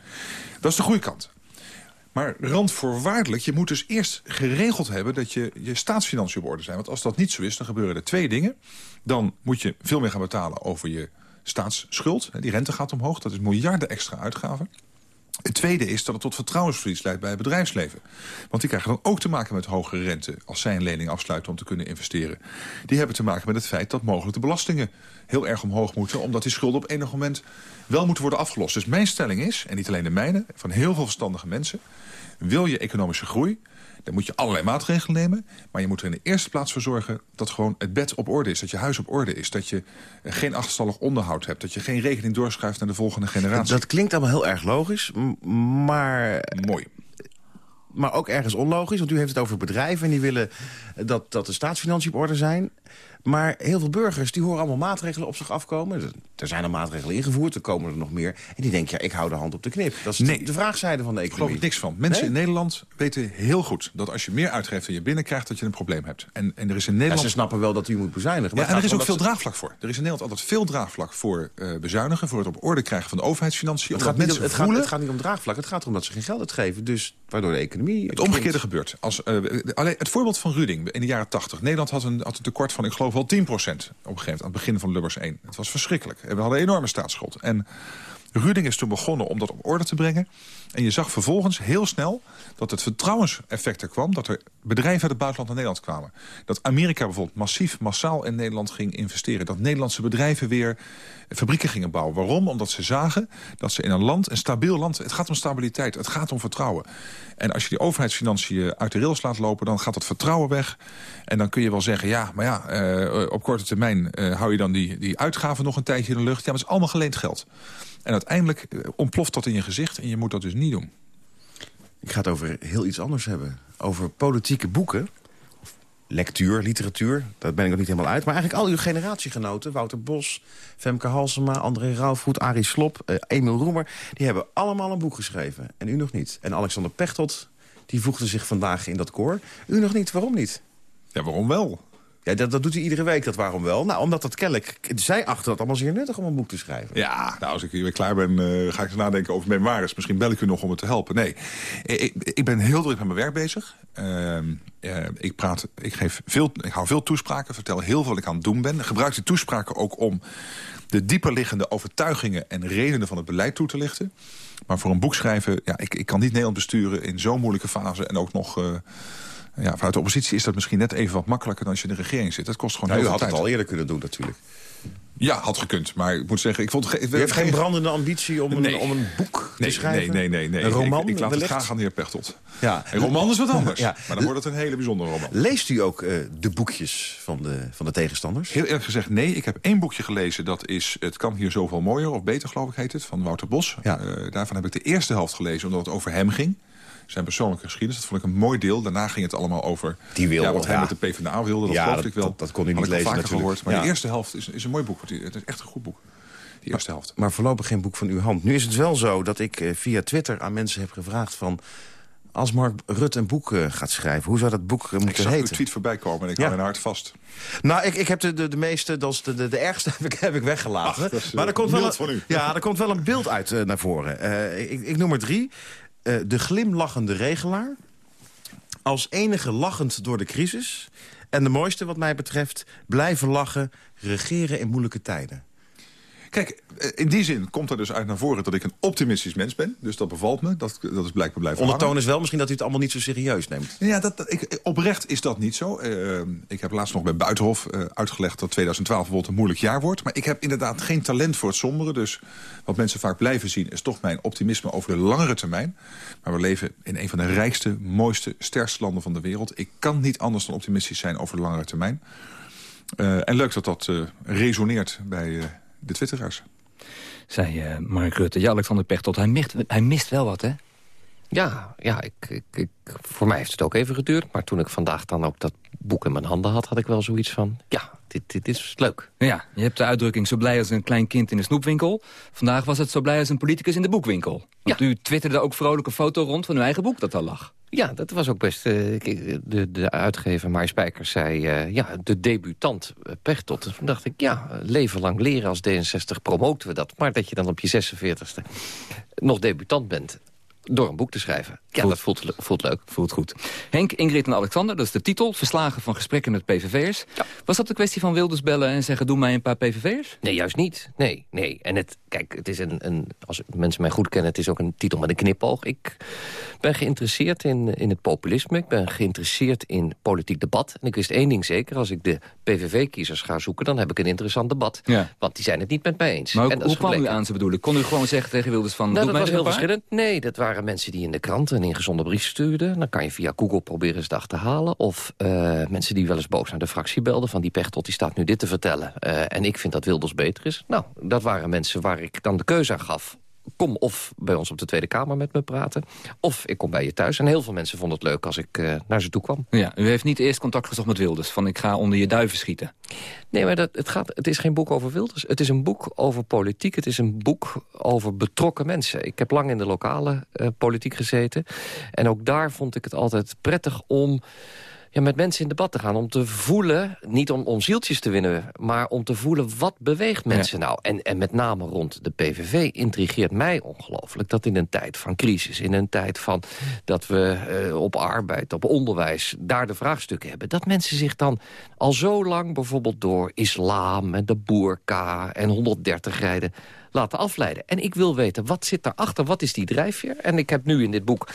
Dat is de groeikant. Maar randvoorwaardelijk, je moet dus eerst geregeld hebben... dat je, je staatsfinanciën op orde zijn. Want als dat niet zo is, dan gebeuren er twee dingen. Dan moet je veel meer gaan betalen over je staatsschuld. Die rente gaat omhoog, dat is miljarden extra uitgaven. Het tweede is dat het tot vertrouwensverlies leidt bij het bedrijfsleven. Want die krijgen dan ook te maken met hogere rente... als zij een lening afsluiten om te kunnen investeren. Die hebben te maken met het feit dat mogelijk de belastingen heel erg omhoog moeten... omdat die schulden op enig moment wel moeten worden afgelost. Dus mijn stelling is, en niet alleen de mijne, van heel veel verstandige mensen... wil je economische groei, dan moet je allerlei maatregelen nemen. Maar je moet er in de eerste plaats voor zorgen dat gewoon het bed op orde is. Dat je huis op orde is. Dat je geen achterstallig onderhoud hebt. Dat je geen rekening doorschuift naar de volgende generatie. Dat klinkt allemaal heel erg logisch, maar... Mooi. Maar ook ergens onlogisch, want u heeft het over bedrijven... en die willen dat, dat de staatsfinanciën op orde zijn. Maar heel veel burgers die horen allemaal maatregelen op zich afkomen. Er zijn al maatregelen ingevoerd, er komen er nog meer. En die denken, ja, ik hou de hand op de knip. Dat is nee. de vraagzijde van de economie. geloof ik niks van. Mensen in Nederland weten heel goed dat als je meer uitgeeft dan je binnenkrijgt... dat je een probleem hebt. En, en er is in Nederland... Ja, ze snappen wel dat u moet bezuinigen. Maar ja, en er is ook veel draagvlak voor. Er is in Nederland altijd veel draagvlak voor uh, bezuinigen... voor het op orde krijgen van de overheidsfinanciën. Het gaat, niet om, het, gaat, het gaat niet om draagvlak, het gaat erom dat ze geen geld uitgeven. Dus waardoor de economie... Het omgekeerde gebeurt. Als, uh, alleen, het voorbeeld van Ruding in de jaren 80. Nederland had een, had een tekort van, ik geloof wel 10% op een gegeven moment, aan het begin van Lubbers 1. Het was verschrikkelijk. We hadden enorme staatsschuld. En Ruding is toen begonnen om dat op orde te brengen. En je zag vervolgens heel snel dat het vertrouwenseffect er kwam... dat er bedrijven uit het buitenland naar Nederland kwamen. Dat Amerika bijvoorbeeld massief, massaal in Nederland ging investeren. Dat Nederlandse bedrijven weer fabrieken gingen bouwen. Waarom? Omdat ze zagen dat ze in een land, een stabiel land... het gaat om stabiliteit, het gaat om vertrouwen. En als je die overheidsfinanciën uit de rails laat lopen... dan gaat dat vertrouwen weg. En dan kun je wel zeggen, ja, maar ja, uh, op korte termijn... Uh, hou je dan die, die uitgaven nog een tijdje in de lucht. Ja, maar het is allemaal geleend geld. En uiteindelijk eh, ontploft dat in je gezicht en je moet dat dus niet doen. Ik ga het over heel iets anders hebben. Over politieke boeken. Lectuur, literatuur, daar ben ik nog niet helemaal uit. Maar eigenlijk al uw generatiegenoten, Wouter Bos, Femke Halsema... André Rauwvoet, Arie Slop, uh, Emil Roemer... die hebben allemaal een boek geschreven. En u nog niet. En Alexander Pechtold, die voegde zich vandaag in dat koor. U nog niet, waarom niet? Ja, waarom wel? Ja, dat, doet hij iedere week, dat waarom wel? Nou, omdat dat kennelijk... Zij achter dat allemaal zeer nuttig om een boek te schrijven. Ja, nou, als ik hier klaar ben, uh, ga ik eens nadenken over memoires. Misschien bel ik u nog om het te helpen. Nee, ik, ik ben heel druk met mijn werk bezig. Uh, uh, ik, praat, ik, geef veel, ik hou veel toespraken, vertel heel veel wat ik aan het doen ben. Gebruik die toespraken ook om de dieperliggende overtuigingen... en redenen van het beleid toe te lichten. Maar voor een boek schrijven, ja, ik, ik kan niet Nederland besturen... in zo'n moeilijke fase en ook nog... Ja, vanuit de oppositie is dat misschien net even wat makkelijker dan als je in de regering zit. Dat kost gewoon nou, heel u veel had tijd. het al eerder kunnen doen natuurlijk. Ja, had gekund. Maar ik moet zeggen, ik vond... U heeft geen brandende ambitie om, nee. een, om een boek nee, te schrijven? Nee, nee, nee. nee. Een roman Ik, ik laat wellicht? het graag aan de heer Pechtold. Ja. Een roman is wat anders. Ja. Maar dan wordt het een hele bijzondere roman. Leest u ook uh, de boekjes van de, van de tegenstanders? Heel eerlijk gezegd, nee. Ik heb één boekje gelezen. Dat is Het kan hier zoveel mooier, of beter geloof ik heet het. Van Wouter Bos. Ja. Uh, daarvan heb ik de eerste helft gelezen, omdat het over hem ging zijn persoonlijke geschiedenis. Dat vond ik een mooi deel. Daarna ging het allemaal over Die wilde, ja, wat hij met de PvdA wilde. Dat Ja, geloof ik wel. dat- dat kon u niet ik lezen vaker natuurlijk. gehoord. Maar de eerste helft is, is een mooi boek. Het is echt een goed boek. Die eerste helft. Maar voorlopig geen boek van uw hand. Nu is het wel zo dat ik eh, via Twitter aan mensen heb gevraagd van... als Mark Rutte een boek eh, gaat schrijven, hoe zou dat boek eh, Ik moeten zag uw heten? tweet voorbij komen en ik Ja. hou mijn hart vast. Nou, ik, ik heb de, de, de meeste, dat is de, de, de ergste heb ik, heb ik weggelaten. Ach, dat is, maar er komt, wel een. Ja, er komt wel een beeld uit naar voren. Ik, ik noem er drie. Eh, de glimlachende regelaar. Als enige lachend door de crisis. En de mooiste wat mij betreft, blijven lachen, regeren in moeilijke tijden. Kijk, eh, in die zin komt er dus uit naar voren dat ik een optimistisch mens ben. Dus dat bevalt me. Dat, dat is blijkbaar blijven Ondertoon hangen. is wel misschien dat u het allemaal niet zo serieus neemt. Ja, dat, dat- ik, oprecht is dat niet zo. Eh, ik heb laatst nog bij Buitenhof eh, uitgelegd dat 2012 bijvoorbeeld een moeilijk jaar wordt. Maar ik heb inderdaad geen talent voor het sombere. Dus wat mensen vaak blijven zien is toch mijn optimisme over de langere termijn. Maar we leven in een van de rijkste, mooiste, sterkste landen van de wereld. Ik kan niet anders dan optimistisch zijn over de langere termijn. Eh, en leuk dat dat resoneert bij de twitteraars. Zei eh, Mark Rutte. Ja, Alexander Pechtold, hij mist, hij mist wel wat, hè? Ja, ja ik, ik, ik- voor mij heeft het ook even geduurd. Maar toen ik vandaag dan ook dat boek in mijn handen had... had ik wel zoiets van, ja, dit, dit is leuk. Ja, je hebt de uitdrukking zo blij als een klein kind in de snoepwinkel. Vandaag was het zo blij als een politicus in de boekwinkel. Want u twitterde ook vrolijk een foto rond van uw eigen boek dat al lag. Ja, dat was ook best... eh, de, de uitgever Maai Spijkers zei... eh, ja, de debutant uh, Pechtold. Dus toen dacht ik, ja, leven lang leren als D66 promoten we dat. Maar dat je dan op je 46e nog debutant bent... door een boek te schrijven. Ja, dat voelt, voelt leuk. Voelt goed. Henk, Ingrid en Alexander, dat is de titel. Verslagen van gesprekken met PVV'ers. Was dat de kwestie van Wilders bellen en zeggen... doe mij een paar PVV'ers? Nee, juist niet. Nee, nee. En het, kijk, het is een, een, als mensen mij goed kennen... het is ook een titel met een knipoog. Ik ben geïnteresseerd in, in het populisme. Ik ben geïnteresseerd in politiek debat. En ik wist één ding zeker. Als ik de PVV-kiezers ga zoeken... dan heb ik een interessant debat. Ja. Want die zijn het niet met mij eens. Maar En hoe, kwam u aan ze bedoelen? Kon u gewoon zeggen tegen Wilders van... Nou, dat was heel verschillend. Nee, dat waren mensen die in de krant een ingezonde brief stuurden. Dan kan je via Google proberen eens te achterhalen. Of eh, mensen die wel eens boos naar de fractie belden... van die Pechtold die staat nu dit te vertellen. Eh, en ik vind dat Wilders beter is. Nou, dat waren mensen waar ik dan de keuze aan gaf. Kom of bij ons op de Tweede Kamer met me praten. Of ik kom bij je thuis. En heel veel mensen vonden het leuk als ik eh, naar ze toe kwam. Ja, u heeft niet eerst contact gezocht met Wilders. Van ik ga onder je duiven schieten. Nee, maar dat, het, gaat, het is geen boek over Wilders. Het is een boek over politiek. Het is een boek over betrokken mensen. Ik heb lang in de lokale eh, politiek gezeten. En ook daar vond ik het altijd prettig om ja, met mensen in debat te gaan. Om te voelen, niet om, om zieltjes te winnen... maar om te voelen wat beweegt mensen nou. En, en met name rond de PVV intrigeert mij ongelooflijk... dat in een tijd van crisis, in een tijd van dat we eh, op arbeid, op onderwijs... daar de vraagstukken hebben. Dat mensen zich dan al zo lang bijvoorbeeld door islam... en de boerka en 130 rijden laten afleiden. En ik wil weten, wat zit daarachter? Wat is die drijfveer? En ik heb nu in dit boek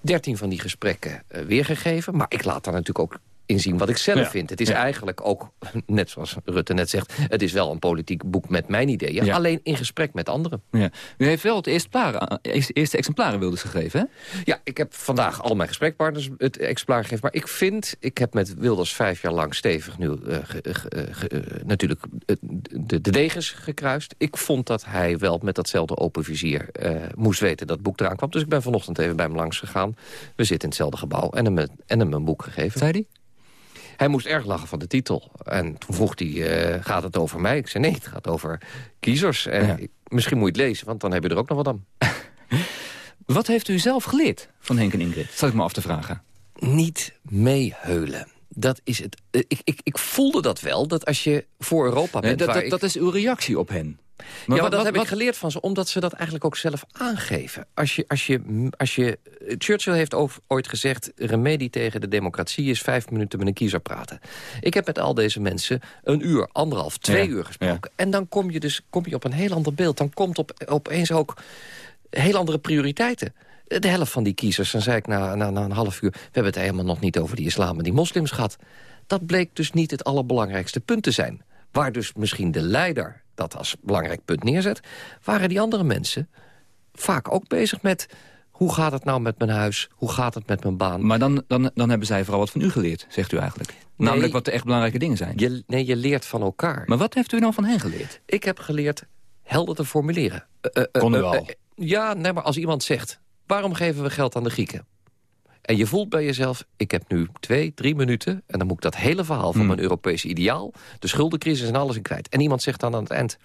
13 van die gesprekken eh, weergegeven. Maar ik laat daar natuurlijk ook inzien wat ik zelf Ja. vind. Het is Ja. eigenlijk ook, net zoals Rutte net zegt... het is wel een politiek boek met mijn ideeën. Ja. Alleen in gesprek met anderen. Ja. U heeft wel het eerste, plaren, eerste, exemplaar aan Wilders gegeven, hè? Ja, ik heb vandaag al mijn gesprekpartners het exemplaar gegeven. Maar ik vind, ik heb met Wilders vijf jaar lang stevig nu eh, ge- ge- ge- eh, natuurlijk eh, de, de degens gekruist. Ik vond dat hij wel met datzelfde open vizier eh, moest weten dat het boek eraan kwam. Dus ik ben vanochtend even bij hem langs gegaan. We zitten in hetzelfde gebouw en hem, en hem een boek gegeven. Zei hij? Hij moest erg lachen van de titel. En toen vroeg hij, eh, gaat het over mij? Ik zei, nee, het gaat over kiezers. En Ja. misschien moet je het lezen, want dan heb je er ook nog wat aan. Wat heeft u zelf geleerd van Henk en Ingrid? Zal ik me af te vragen. niet meeheulen. Dat is het. Eh, Ik, ik, ik voelde dat wel, dat als je voor Europa Nee, bent... dat, waar dat, ik- dat is uw reactie op hen. Ja, maar wat- dat wat- heb wat- ik geleerd van ze, omdat ze dat eigenlijk ook zelf aangeven. Als je, als je, als je, Churchill heeft ooit gezegd... remedie tegen de democratie is vijf minuten met een kiezer praten. Ik heb met al deze mensen een uur, anderhalf, twee Ja, uur gesproken. En dan kom je dus kom je op een heel ander beeld. Dan komt op, opeens ook heel andere prioriteiten. De helft van die kiezers, dan zei ik na, na, na een half uur... we hebben het helemaal nog niet over die islam en die moslims gehad. Dat bleek dus niet het allerbelangrijkste punt te zijn. Waar dus misschien de leider dat als belangrijk punt neerzet... waren die andere mensen vaak ook bezig met... hoe gaat het nou met mijn huis, hoe gaat het met mijn baan... Maar dan, dan, dan hebben zij vooral wat van u geleerd, zegt u eigenlijk. Namelijk wat de echt belangrijke dingen zijn. Je, nee, je leert van elkaar. Maar wat heeft u nou van hen geleerd? Ik heb geleerd helder te formuleren. Eh, Kon u eh, al? ja, nee, maar als iemand zegt... waarom geven we geld aan de Grieken? En je voelt bij jezelf, ik heb nu twee, drie minuten... en dan moet ik dat hele verhaal van Hmm. mijn Europese ideaal... de schuldencrisis en alles in kwijt. En iemand zegt dan aan het eind...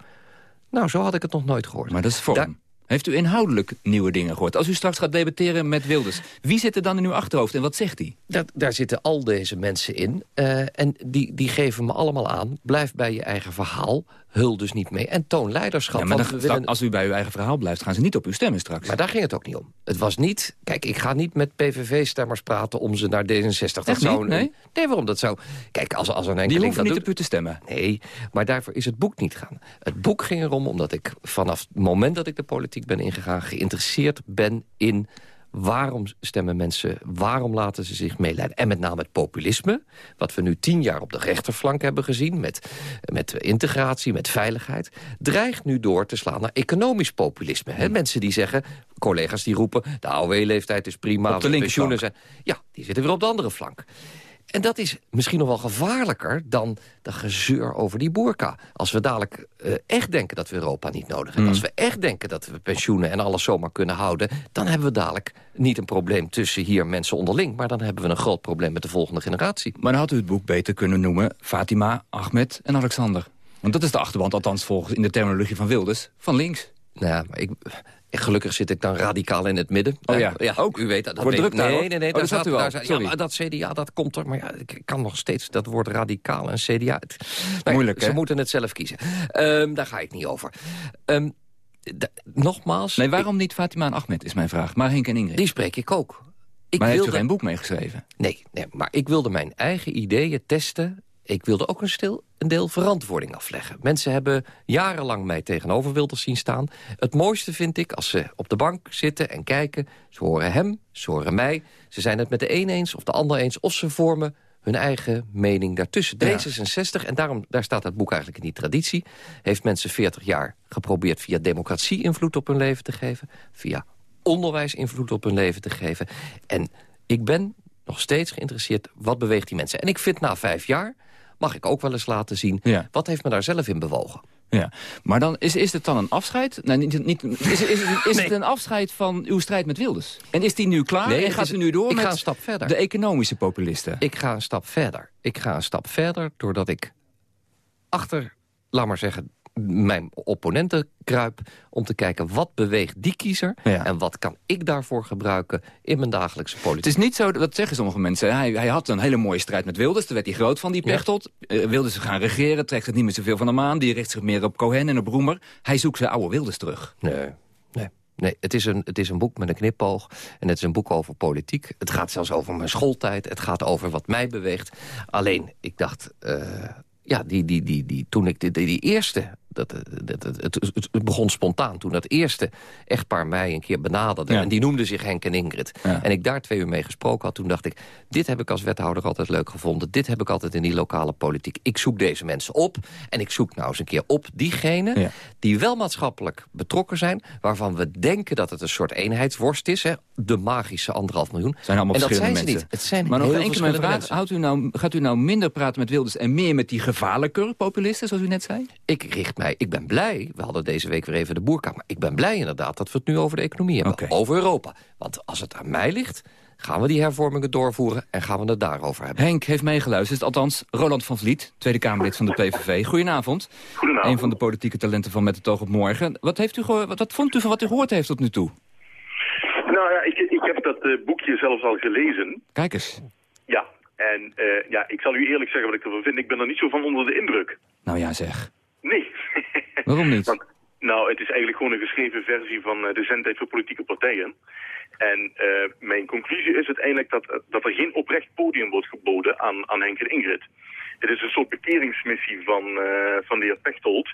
nou, zo had ik het nog nooit gehoord. Maar dat is vorm. Daar- Heeft u inhoudelijk nieuwe dingen gehoord? Als u straks gaat debatteren met Wilders, wie zit er dan in uw achterhoofd en wat zegt hij? Dat, daar zitten al deze mensen in. eh, en die, die geven me allemaal aan. Blijf bij je eigen verhaal. Hul dus niet mee. En toon leiderschap. Ja, maar want dan, willen- als u bij uw eigen verhaal blijft, gaan ze niet op u stemmen straks. Maar daar ging het ook niet om. Het was niet... Kijk, ik ga niet met PVV-stemmers praten om ze naar D66. Dat Echt zou niet? Nee? nee, waarom dat zou... Kijk, als, als een Die enkeling hoeven dat niet doet... op u te stemmen. Nee, maar daarvoor is het boek niet gaan. Het boek ging erom omdat ik vanaf het moment dat ik de politiek ben ingegaan... geïnteresseerd ben in waarom stemmen mensen, waarom laten ze zich meeleiden. En met name het populisme, wat we nu tien jaar op de rechterflank hebben gezien... met, met integratie, met veiligheid, dreigt nu door te slaan naar economisch populisme. Hè? Mensen die zeggen, collega's die roepen... de AOW-leeftijd is prima, Op de pensioenen zijn... Ja, die zitten weer op de andere flank. En dat is misschien nog wel gevaarlijker dan de gezeur over die boerka. Als we dadelijk eh, echt denken dat we Europa niet nodig hebben... Mm. als we echt denken dat we pensioenen en alles zomaar kunnen houden... dan hebben we dadelijk niet een probleem tussen hier mensen onderling... maar dan hebben we een groot probleem met de volgende generatie. Maar dan had u het boek beter kunnen noemen Fatima, Ahmed en Alexander. Want dat is de achterband, althans volgens in de terminologie van Wilders, van links. Nou ja, maar ik, gelukkig zit ik dan radicaal in het midden. Oh ja, Eh, ook. U weet dat. dat Wordt druk daar, nee, nee, nee. Oh, dat zat u al. Ja, Sorry. maar dat CDA, dat komt er. Maar ja, ik kan nog steeds dat woord radicaal en CDA. Nou ja, Moeilijk, Ze hè? moeten het zelf kiezen. Ehm, daar ga ik niet over. Ehm, nogmaals... Nee, waarom niet Fatima en Ahmed, is mijn vraag. Maar Henk en Ingrid. Die spreek ik ook. Ik maar heeft wilde... u geen boek meegeschreven? Nee, nee, maar ik wilde mijn eigen ideeën testen. Ik wilde ook een, stil, een deel verantwoording afleggen. Mensen hebben jarenlang mij tegenover Wilders zien staan. Het mooiste vind ik als ze op de bank zitten en kijken. Ze horen hem, ze horen mij. Ze zijn het met de een eens of de ander eens. Of ze vormen hun eigen mening daartussen. D66, en daarom daar staat het boek eigenlijk in die traditie... heeft mensen 40 jaar geprobeerd via democratie invloed op hun leven te geven... via onderwijs invloed op hun leven te geven. En ik ben nog steeds geïnteresseerd, wat beweegt die mensen? En ik vind na vijf jaar, mag ik ook wel eens laten zien... wat heeft me daar zelf in bewogen? Ja, maar dan is, is het dan een afscheid? Nee, niet, niet, is, is, is, is Nee. het een afscheid van uw strijd met Wilders? En is die nu klaar Nee, en gaat u nu door ik met ga een stap verder. de economische populisten? Ik ga een stap verder. Ik ga een stap verder doordat ik achter, laat maar zeggen, mijn opponenten kruip... om te kijken wat beweegt die kiezer... en wat kan ik daarvoor gebruiken in mijn dagelijkse politiek. Het is niet zo, dat zeggen sommige mensen. Hij, hij had een hele mooie strijd met Wilders. Daar werd hij groot van, die Pechtold. Eh, Wilders ze gaan regeren, trekt het niet meer zoveel van hem aan. Die richt zich meer op Cohen en op Roemer. Hij zoekt zijn oude Wilders terug. Nee, nee. Nee, het is, een, het is een boek met een knipoog. En het is een boek over politiek. Het gaat zelfs over mijn schooltijd. Het gaat over wat mij beweegt. Alleen, ik dacht... eh, ja, die, die, die, die, toen ik die, die eerste... Dat, dat, dat, het, het, begon spontaan. Toen dat eerste echtpaar mij een keer benaderde. Ja. En die noemde zich Henk en Ingrid. En ik daar twee uur mee gesproken had. Toen dacht ik, dit heb ik als wethouder altijd leuk gevonden. Dit heb ik altijd in die lokale politiek. Ik zoek deze mensen op. En ik zoek nou eens een keer op diegenen... die wel maatschappelijk betrokken zijn... waarvan we denken dat het een soort eenheidsworst is. Hè? De magische anderhalf miljoen. zijn allemaal en dat zijn ze mensen. niet. Het zijn maar nog één keer mijn vraag. Houdt u nou, gaat u nou minder praten met Wilders en meer met die gevaarlijke populisten, zoals u net zei? Ik richt mij, ik ben blij, we hadden deze week weer even de boerkamer... ik ben blij inderdaad dat we het nu over de economie hebben, over Europa. Want als het aan mij ligt, gaan we die hervormingen doorvoeren... en gaan we het daarover hebben. Henk heeft meegeluisterd, althans Roland van Vliet, Tweede Kamerlid van de PVV. Goedenavond. Goedenavond. Een van de politieke talenten van Met het oog op morgen. Wat, heeft u wat, wat vond u van wat u gehoord heeft tot nu toe? Nou ja, ik, ik heb dat eh, boekje zelfs al gelezen. Kijk eens. Ja, en eh, ja, ik zal u eerlijk zeggen wat ik ervan vind. Ik ben er niet zo van onder de indruk. Nou ja, zeg. Nee. Waarom niet? Want, nou, het is eigenlijk gewoon een geschreven versie van eh, de zendtijd voor politieke partijen. En eh, mijn conclusie is uiteindelijk dat, dat er geen oprecht podium wordt geboden aan, aan Henk en Ingrid. Het is een soort bekeringsmissie van, eh, van de heer Pechtold.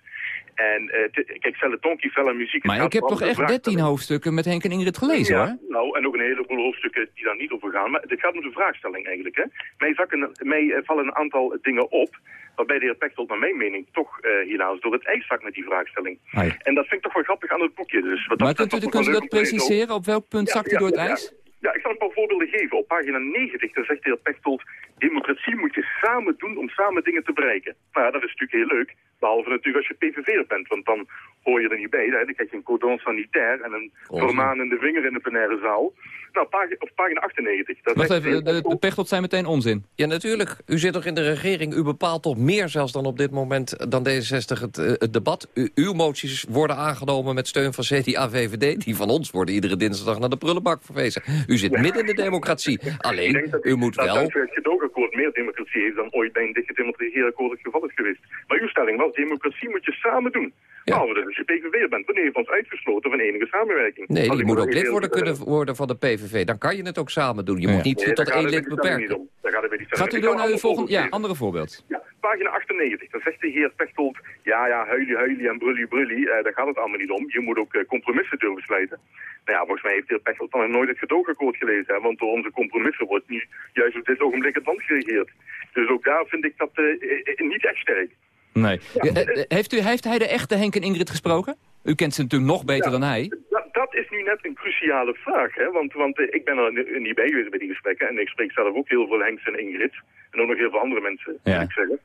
En eh, t- kijk, qui fait la muziek. Maar ik heb toch echt vraagstelling. 13 hoofdstukken met Henk en Ingrid gelezen, ja, hoor. Nou, en ook een heleboel hoofdstukken die daar niet over gaan. Maar het gaat om de vraagstelling eigenlijk. Hè. Mij, zakken, mij eh, vallen een aantal dingen op... waarbij de heer Pechtold naar mijn mening toch eh, helaas door het ijs zakt met die vraagstelling. Ai. En dat vind ik toch wel grappig aan het boekje. Dus wat Maar dat kunt u, kunt u dat preciseren? Op welk punt Ja, zakt u door het ijs? Ja. Ik zal een paar voorbeelden geven. Op pagina 90 dan zegt de heer Pechtold... democratie moet je samen doen om samen dingen te bereiken. Nou dat is natuurlijk heel leuk. Behalve natuurlijk als je PVV'er bent. Want dan hoor je er niet bij. Hè. Dan krijg je een cordon sanitair en een vermanende vinger in de plenaire zaal. Nou, pagi- op pagina 98... daar Wacht even, de, de Pechtold zijn meteen onzin. Ja, natuurlijk. U zit toch in de regering. U bepaalt toch meer zelfs dan op dit moment dan D66 het, eh, het debat. U, uw moties worden aangenomen met steun van CDA, VVD. Die van ons worden iedere dinsdag naar de prullenbak verwezen. U zit midden in de democratie. Alleen, u moet dat wel... dankzij het gedoogakkoord meer democratie heeft dan ooit bij een dichtgetimmerd regeerakkoord het geval is geweest. Maar uw stelling was, democratie moet je samen doen. Als je PVV bent, wanneer heeft ons uitgesloten van enige samenwerking. Nee, ik moet ook lid worden kunnen worden van de PVV. Dan kan je het ook samen doen. Je moet niet Nee, tot één lid beperken. niet om. Daar gaat u door naar uw een volgende... Ja, voorbeeld andere voorbeeld. Ja, pagina 98. Dan zegt de heer Pechtold, ja, ja, huilie, huilie en brullie, brullie. eh, daar gaat het allemaal niet om. Je moet ook eh, compromissen durven sluiten. Nou ja, volgens mij heeft de heer Pechtold dan nog nooit het gedoogakkoord gelezen. Hè, want door onze compromissen wordt nu juist op dit ogenblik het land geregeerd. Dus ook daar vind ik dat eh, eh, eh, niet echt sterk. Nee. Eh, eh, Heeft, u, heeft hij de echte Henk en Ingrid gesproken? U kent ze natuurlijk nog beter dan hij. Dat, dat is nu net een cruciale vraag. Hè? Want, want eh, ik ben er ni- niet bij geweest bij die gesprekken. En ik spreek zelf ook heel veel Henks en Ingrid. En ook nog heel veel andere mensen, Ja. moet ik zeggen.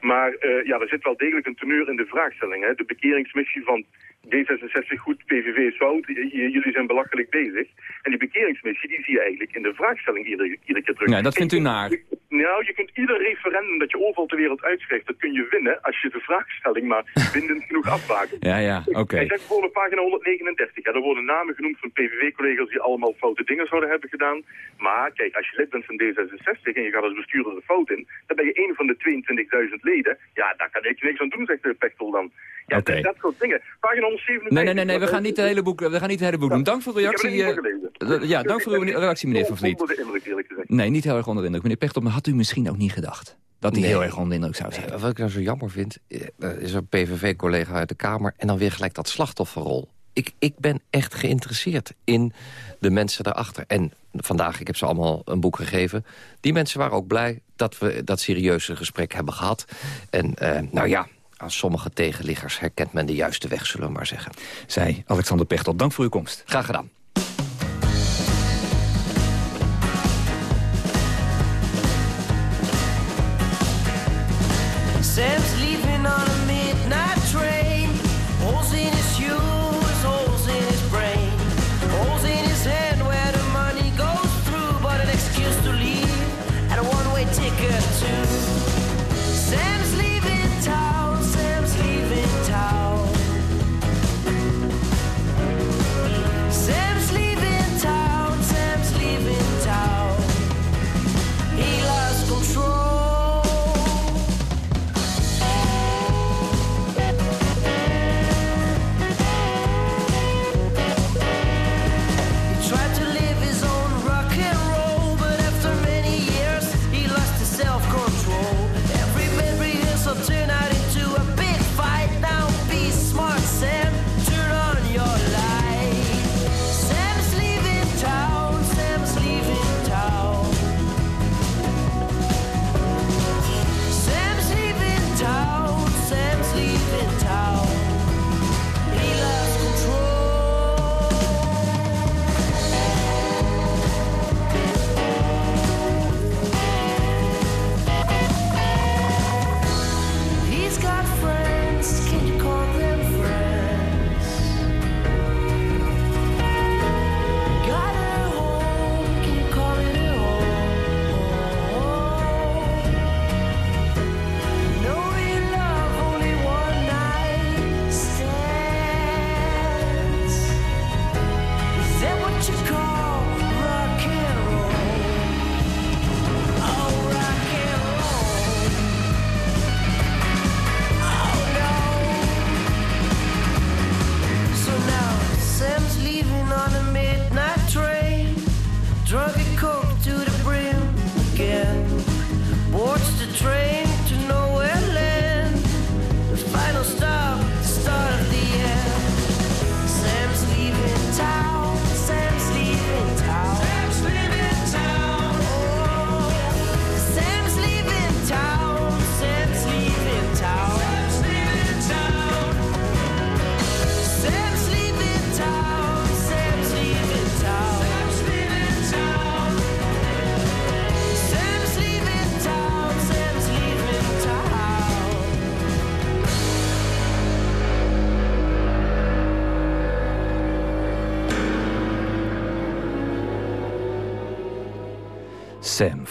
Maar ja, er zit wel degelijk een teneur in de vraagstelling. Hè? De bekeringsmissie van D66 goed, PVV is fout. Jullie zijn belachelijk bezig. En die bekeringsmissie die zie je eigenlijk in de vraagstelling iedere, iedere keer terug. Ja, dat vindt u naar. Nou, je kunt ieder referendum dat je overal ter wereld uitschrijft, dat kun je winnen als je de vraagstelling maar bindend genoeg afbakent. Ja, ja, oké. Hij zegt bijvoorbeeld op pagina 139. Ja, er worden namen genoemd van PVV-collega's die allemaal foute dingen zouden hebben gedaan. Maar kijk, als je lid bent van D66 en je gaat als bestuurder de fout in, dan ben je een van de 22.000 leden. Ja, daar kan ik niks aan doen, zegt de Pechtel dan. Ja, Oké. dat soort dingen. Pagina 257. Nee, nee, nee, nee we, gaan niet het hele boek, we gaan niet het hele boek doen. Dank voor uw reactie. Eh, uh, ja, dank voor uw reactie, meneer Van Vliet. Onder de indruk, eerlijk gezegd. Nee, niet heel erg onder de indruk. Meneer Pechtold, maar had u misschien ook niet gedacht? Dat hij Nee. heel erg onder de indruk zou zijn. Nee, wat ik nou zo jammer vind, eh, is een PVV-collega uit de Kamer... en dan weer gelijk dat slachtofferrol. Ik, ik ben echt geïnteresseerd in de mensen daarachter. En vandaag, ik heb ze allemaal een boek gegeven. Die mensen waren ook blij dat we dat serieuze gesprek hebben gehad. En eh, nou ja, aan sommige tegenliggers herkent men de juiste weg, zullen we maar zeggen. Zij, Alexander Pechtold, dank voor uw komst. Graag gedaan.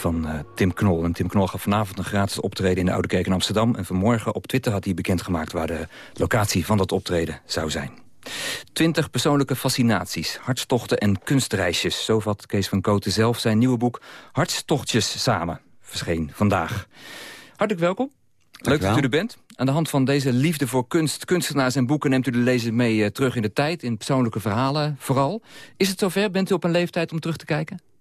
Van eh, Tim Knol. En Tim Knol gaf vanavond een gratis optreden in de Oude Kerk in Amsterdam. En vanmorgen op Twitter had hij bekendgemaakt waar de locatie van dat optreden zou zijn. Twintig persoonlijke fascinaties, hartstochten en kunstreisjes. Zo vat Kees van Koten zelf zijn nieuwe boek Hartstochtjes samen. Verscheen vandaag. Hartelijk welkom. Leuk dat u er bent. Aan de hand van deze liefde voor kunst, kunstenaars en boeken... neemt u de lezer mee eh, terug in de tijd, in persoonlijke verhalen vooral. Is het zover? Bent u op een leeftijd om terug te kijken?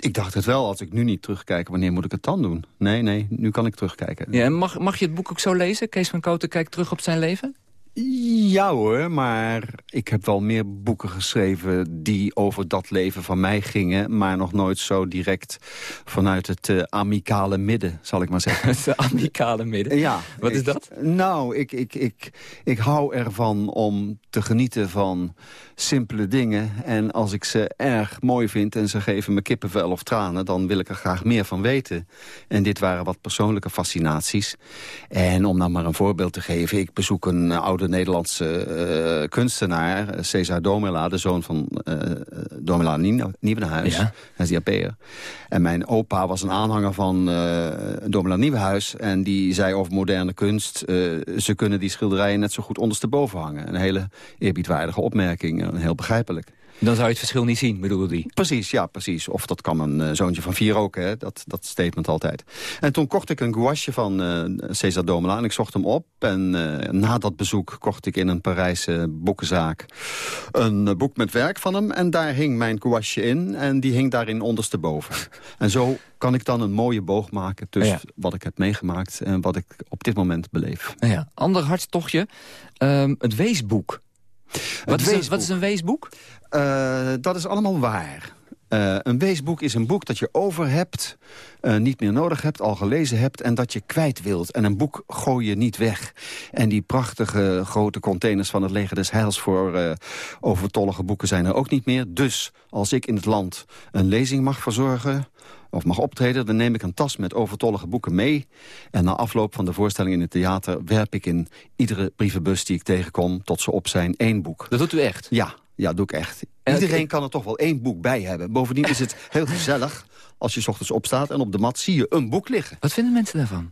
Ik dacht het wel, als ik nu niet terugkijk, wanneer moet ik het dan doen? Nee, nee, nu kan ik terugkijken. Ja, en mag, mag je het boek ook zo lezen? Kees van Koten kijkt terug op zijn leven? Ja hoor, maar ik heb wel meer boeken geschreven die over dat leven van mij gingen. Maar nog nooit zo direct vanuit het eh, amicale midden, zal ik maar zeggen. Het amicale midden? Ja. Wat is dat? Nou, ik, ik, ik, ik hou ervan om te genieten van simpele dingen. En als ik ze erg mooi vind en ze geven me kippenvel of tranen... dan wil ik er graag meer van weten. En dit waren wat persoonlijke fascinaties. En om nou maar een voorbeeld te geven... ik bezoek een eh, Nederlandse eh, kunstenaar eh, Cesar Domela, de zoon van uh, Domela Nieuwenhuis. Ja. Hij is IAP'er. En mijn opa was een aanhanger van uh, Domela Nieuwenhuis. En die zei over moderne kunst... ze kunnen die schilderijen net zo goed ondersteboven hangen. Een hele eerbiedwaardige opmerking, heel begrijpelijk. Dan zou je het verschil niet zien, bedoelde hij? Precies, ja, precies. Of dat kan een uh, zoontje van vier ook, hè. Dat, dat statement altijd. En toen kocht ik een gouache van uh, Cesar Domela en ik zocht hem op. En uh, na dat bezoek kocht ik in een Parijse boekenzaak een boek met werk van hem. En daar hing mijn gouache in en die hing daarin ondersteboven. en zo kan ik dan een mooie boog maken tussen wat ik heb meegemaakt... en wat ik op dit moment beleef. Ja, ander hartstochtje, um, het weesboek. Wat is, een, wat is, een, weesboek? Uh, dat is allemaal waar. Uh, een weesboek is een boek dat je over hebt, uh, niet meer nodig hebt, al gelezen hebt... en dat je kwijt wilt. En een boek gooi je niet weg. En die prachtige grote containers van het leger des Heils... voor uh, overtollige boeken zijn er ook niet meer. Dus als ik in het land een lezing mag verzorgen of mag optreden... dan neem ik een tas met overtollige boeken mee. En na afloop van de voorstelling in het theater... werp ik in iedere brievenbus die ik tegenkom... tot ze op zijn één boek. Dat doet u echt? Ja, ja doe ik echt. Iedereen kan er toch wel één boek bij hebben. Bovendien is het heel gezellig als je s ochtends opstaat... en op de mat zie je een boek liggen. Wat vinden mensen daarvan?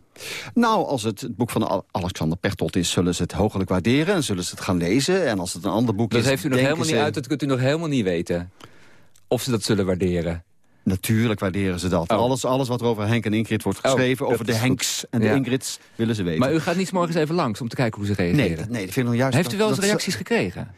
Nou, als het het boek van Alexander Pechtold is... zullen ze het hoogelijk waarderen en zullen ze het gaan lezen. En als het een ander boek dat is... Dat heeft u nog helemaal niet uit, dat kunt u nog helemaal niet weten. Of ze dat zullen waarderen. Natuurlijk waarderen ze dat. Oh. Alles, alles wat er over Henk en Ingrid wordt geschreven... Oh, over de Henks en de ja. Ingrids, willen ze weten. Maar u gaat niet morgens even langs om te kijken hoe ze reageren? Nee, dat, nee, dat vind ik juist... Heeft u wel eens reacties gekregen?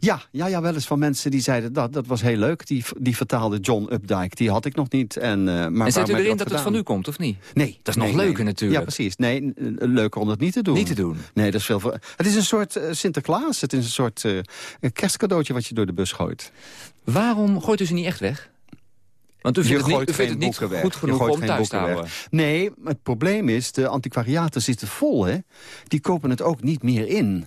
Ja, ja, ja, wel eens van mensen die zeiden dat. Dat was heel leuk. Die, die vertaalde John Updike. Die had ik nog niet. En, uh, maar en zet u erin dat, dat het van u komt, of niet? Nee. Dat is nee, nog leuker nee. natuurlijk. Ja, precies. Nee, leuker om dat niet te doen. Niet te doen? Nee, dat is veel... Het is een soort uh, Sinterklaas. Het is een soort uh, kerstcadeautje wat je door de bus gooit. Waarom gooit u ze niet echt weg? Want u vindt je het niet, u vindt het niet weg. goed genoeg om thuis te houden. Weg. Nee, het probleem is, de antiquariaten zitten vol. Hè? Die kopen het ook niet meer in.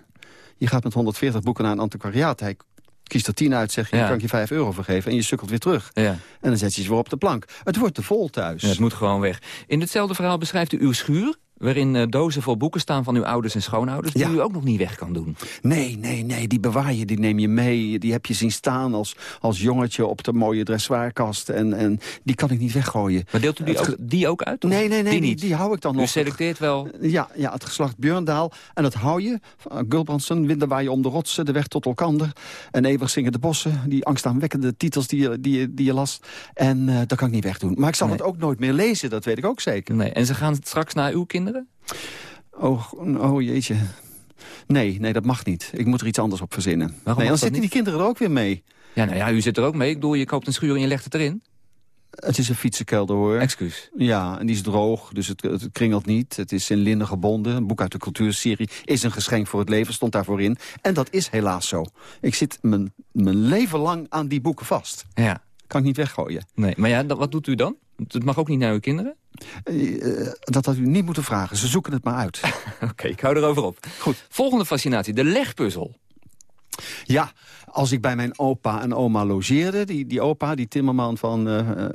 Je gaat met 140 boeken naar een antiquariaat. Hij kiest er 10 uit, zeg je, ja. kan ik je 5 euro voor geven... en je sukkelt weer terug. Ja. En dan zet je ze weer op de plank. Het wordt te vol thuis. Ja, het moet gewoon weg. In hetzelfde verhaal beschrijft u uw schuur waarin uh, dozen vol boeken staan van uw ouders en schoonouders... die ja. u ook nog niet weg kan doen. Nee, nee, nee, die bewaar je, die neem je mee. Die heb je zien staan als, als jongetje op de mooie dressoirkast. En, en die kan ik niet weggooien. Maar deelt u die, ook, die ook uit? Nee, nee, nee, die, die, niet. die hou ik dan nog. U selecteert wel? Ja, ja, het geslacht Björndaal. En dat hou je. Uh, Gulbrandsen, Winterwaaien om de rotsen, De weg tot Elkander. En Eeuwig zingen de bossen. Die angstaanwekkende titels die je, die, die je las. En uh, dat kan ik niet wegdoen. Maar ik zal nee. het ook nooit meer lezen, dat weet ik ook zeker. Nee. En ze gaan straks naar uw kinderen? Oh, oh jeetje. Nee, nee, dat mag niet. Ik moet er iets anders op verzinnen. Waarom nee, dan zitten die kinderen er ook weer mee. Ja, nou ja, u zit er ook mee. Ik bedoel, je koopt een schuur en je legt het erin. Het is een fietsenkelder, hoor. Excuus. Ja, en die is droog, dus het, het kringelt niet. Het is in linnen gebonden. Een boek uit de cultuurserie is een geschenk voor het leven, stond daarvoor in. En dat is helaas zo. Ik zit mijn, mijn leven lang aan die boeken vast. Ja. Kan ik niet weggooien. Nee, maar ja, wat doet u dan? Het mag ook niet naar uw kinderen? Uh, dat had u niet moeten vragen. Ze zoeken het maar uit. Oké, okay, ik hou erover op. Goed. Volgende fascinatie, de legpuzzel. Ja, als ik bij mijn opa en oma logeerde... die, die opa, die timmerman van uh,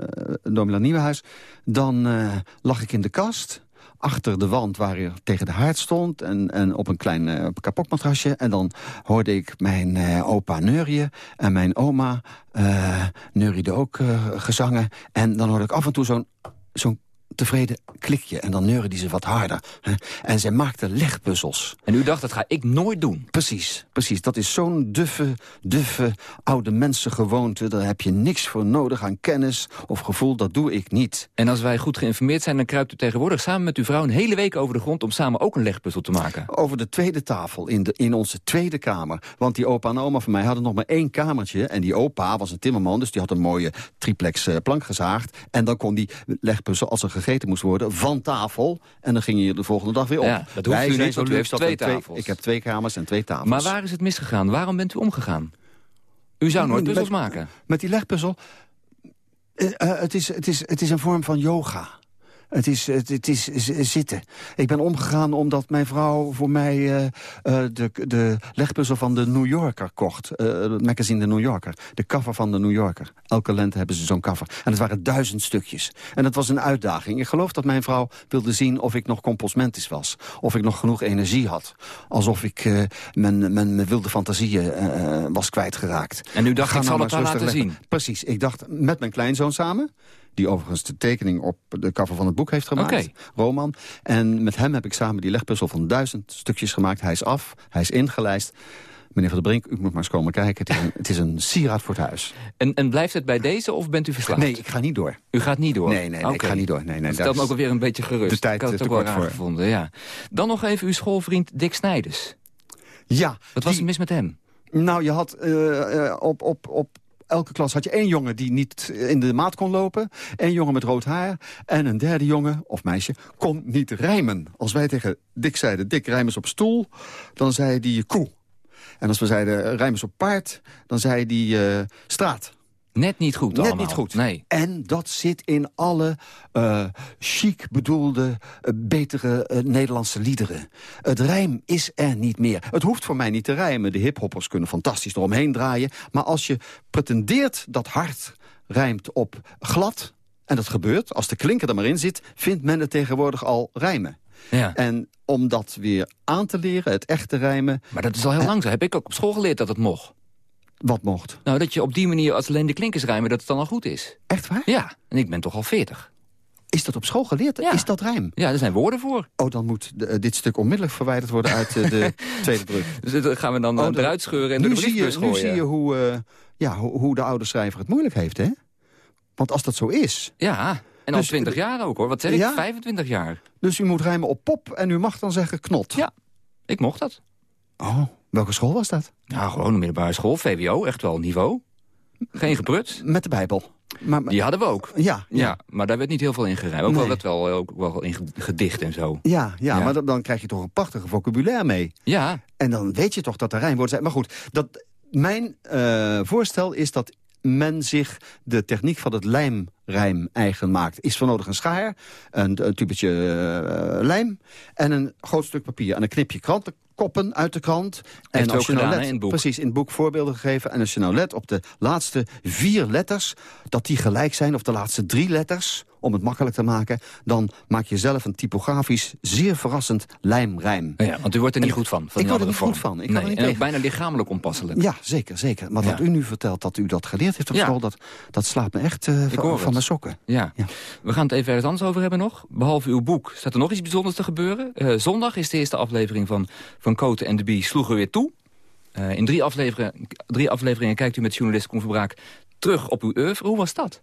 Domela Nieuwenhuis... dan uh, lag ik in de kast achter de wand waar je tegen de haard stond... en, en op een klein uh, kapotmatrasje. En dan hoorde ik mijn uh, opa neurien en mijn oma uh, neuriede ook gezangen. En dan hoorde ik af en toe zo'n zo'n tevreden klikje. En dan neuren die ze wat harder. Hè? En zij maakte legpuzzels. En u dacht, dat ga ik nooit doen? Precies, precies. Dat is zo'n duffe, duffe oude mensengewoonte. Daar heb je niks voor nodig aan kennis of gevoel. Dat doe ik niet. En als wij goed geïnformeerd zijn, dan kruipt u tegenwoordig samen met uw vrouw... een hele week over de grond om samen ook een legpuzzel te maken. Over de tweede tafel, in, de, in onze tweede kamer. Want die opa en oma van mij hadden nog maar één kamertje. En die opa was een timmerman, dus die had een mooie triplex uh, plank gezaagd. En dan kon die legpuzzel, als er gegeten moest worden, van tafel. En dan ging je de volgende dag weer op. Ja, dat hoeft Wij u niet, zo want u heeft twee we tafels. Ik heb twee kamers en twee tafels. Maar waar is het misgegaan? Waarom bent u omgegaan? U zou nooit puzzels met, maken. Met die legpuzzel? Uh, uh, het, is, het, is, het is een vorm van yoga. Het is, het, het is zitten. Ik ben omgegaan omdat mijn vrouw voor mij eh, eh, de, de legpuzzel van de New Yorker kocht. Eh, het magazine de New Yorker. De cover van de New Yorker. Elke lente hebben ze zo'n cover. En het waren duizend stukjes. En het was een uitdaging. Ik geloof dat mijn vrouw wilde zien of ik nog composmentis was. Of ik nog genoeg energie had. Alsof ik mijn, mijn, mijn wilde fantasieën was kwijtgeraakt. En u dacht, ik nou zal het haar laten leggen. Precies. Ik dacht met mijn kleinzoon samen die overigens de tekening op de cover van het boek heeft gemaakt. Roman. En met hem heb ik samen die legpuzzel van duizend stukjes gemaakt. Hij is af, hij is ingelijst. Meneer Van der Brink, u moet maar eens komen kijken. Het is een, het is een sieraad voor het huis. En, en blijft het bij deze of bent u verslaafd? Nee, ik ga niet door. U gaat niet door? Nee, nee, nee ik ga niet door. Nee, nee, dat stelt me ook alweer een beetje gerust. de tijd ik had het ook wel gevonden, ja. Dan nog even uw schoolvriend Dick Snijders. Ja. Wat was er mis met hem? Nou, je had eh, eh, op, op, op elke klas had je één jongen die niet in de maat kon lopen. één jongen met rood haar. En een derde jongen, of meisje, kon niet rijmen. Als wij tegen Dick zeiden, Dick, rijm eens op stoel. Dan zei hij koe. En als we zeiden, rijm eens op paard. Dan zei hij eh, straat. Net niet goed Net allemaal. niet goed. Nee. En dat zit in alle eh, chic bedoelde, eh, betere eh, Nederlandse liederen. Het rijm is er niet meer. Het hoeft voor mij niet te rijmen. De hiphoppers kunnen fantastisch eromheen draaien. Maar als je pretendeert dat hard rijmt op glad... en dat gebeurt, als de klinker er maar in zit... vindt men het tegenwoordig al rijmen. Ja. En om dat weer aan te leren, het echte rijmen... Maar dat is al heel lang zo. Heb ik ook op school geleerd dat het mocht. Wat mocht? Nou, dat je op die manier als alleen de klinkers rijmen, dat het dan al goed is. Echt waar? Ja, en ik ben toch al veertig. Is dat op school geleerd? Is dat rijm? Ja, er zijn woorden voor. Oh, dan moet de- eh, dit stuk onmiddellijk verwijderd worden uit eh, de tweede druk. Dus dat gaan we dan Oh, de- eruit scheuren en de zie, je, briefbus nu gooien. zie je hoe, eh, ja, hoe, hoe de oude schrijver het moeilijk heeft, hè? Want als dat zo is... Ja, en al Dus- 20 jaar ook hoor. Wat zeg ik? Ja? 25 jaar. Dus u moet rijmen op pop en u mag dan zeggen knot. Ja, ik mocht dat. Oh, welke school was dat? Ja, gewoon een middelbare school, VWO, echt wel niveau. Geen gepruts. Met de Bijbel. Maar, Die hadden we ook. Ja, Ja, maar daar werd niet heel veel in gerijmd. Ook Nee. wel werd wel, ook wel in ge- gedicht en zo. Ja, ja, Ja. maar dan, dan krijg je toch een prachtige vocabulaire mee. Ja, En dan weet je toch dat er rijmwoorden zijn. Maar goed, dat, mijn eh, voorstel is dat men zich de techniek van het lijmrijm eigen maakt. Is voor nodig een schaar, een, een tubetje eh, lijm en een groot stuk papier. En dan knip je krantenkoppen uit de krant. Heeft u als je nou let, hè, in het boek? Precies, in het boek voorbeelden gegeven. En als je nou let op de laatste vier letters, dat die gelijk zijn, of de laatste drie letters, om het makkelijk te maken, dan maak je zelf een typografisch zeer verrassend lijmrijm. ja, want u wordt er niet goed van. van Ik word er niet goed van. Ik kan er nee, niet en ook bijna lichamelijk onpasselijk. Ja, zeker, zeker. Maar wat Ja. u nu vertelt dat u dat geleerd heeft op Ja. school... dat, dat slaat me echt eh, van, van mijn sokken. Ja. we gaan het even ergens anders over hebben nog. Behalve uw boek staat er nog iets bijzonders te gebeuren. Eh, zondag is de eerste aflevering van, van Cote en de Bie sloegen weer toe. Eh, in drie afleveringen, drie afleveringen kijkt u met journalist Koen Verbraak terug op uw oeuvre. Hoe was dat?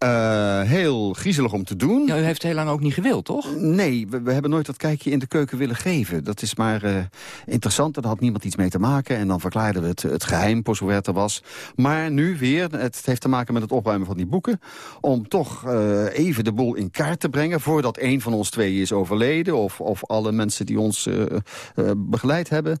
Eh, heel griezelig om te doen. Ja, u heeft heel lang ook niet gewild, toch? Nee, we, we hebben nooit dat kijkje in de keuken willen geven. Dat is maar eh, interessant, daar had niemand iets mee te maken. En dan verklaarden we het, het geheim, voor zover het er was. Maar nu weer, het heeft te maken met het opruimen van die boeken... om toch eh, even de boel in kaart te brengen... voordat een van ons twee is overleden... of, of alle mensen die ons begeleid hebben...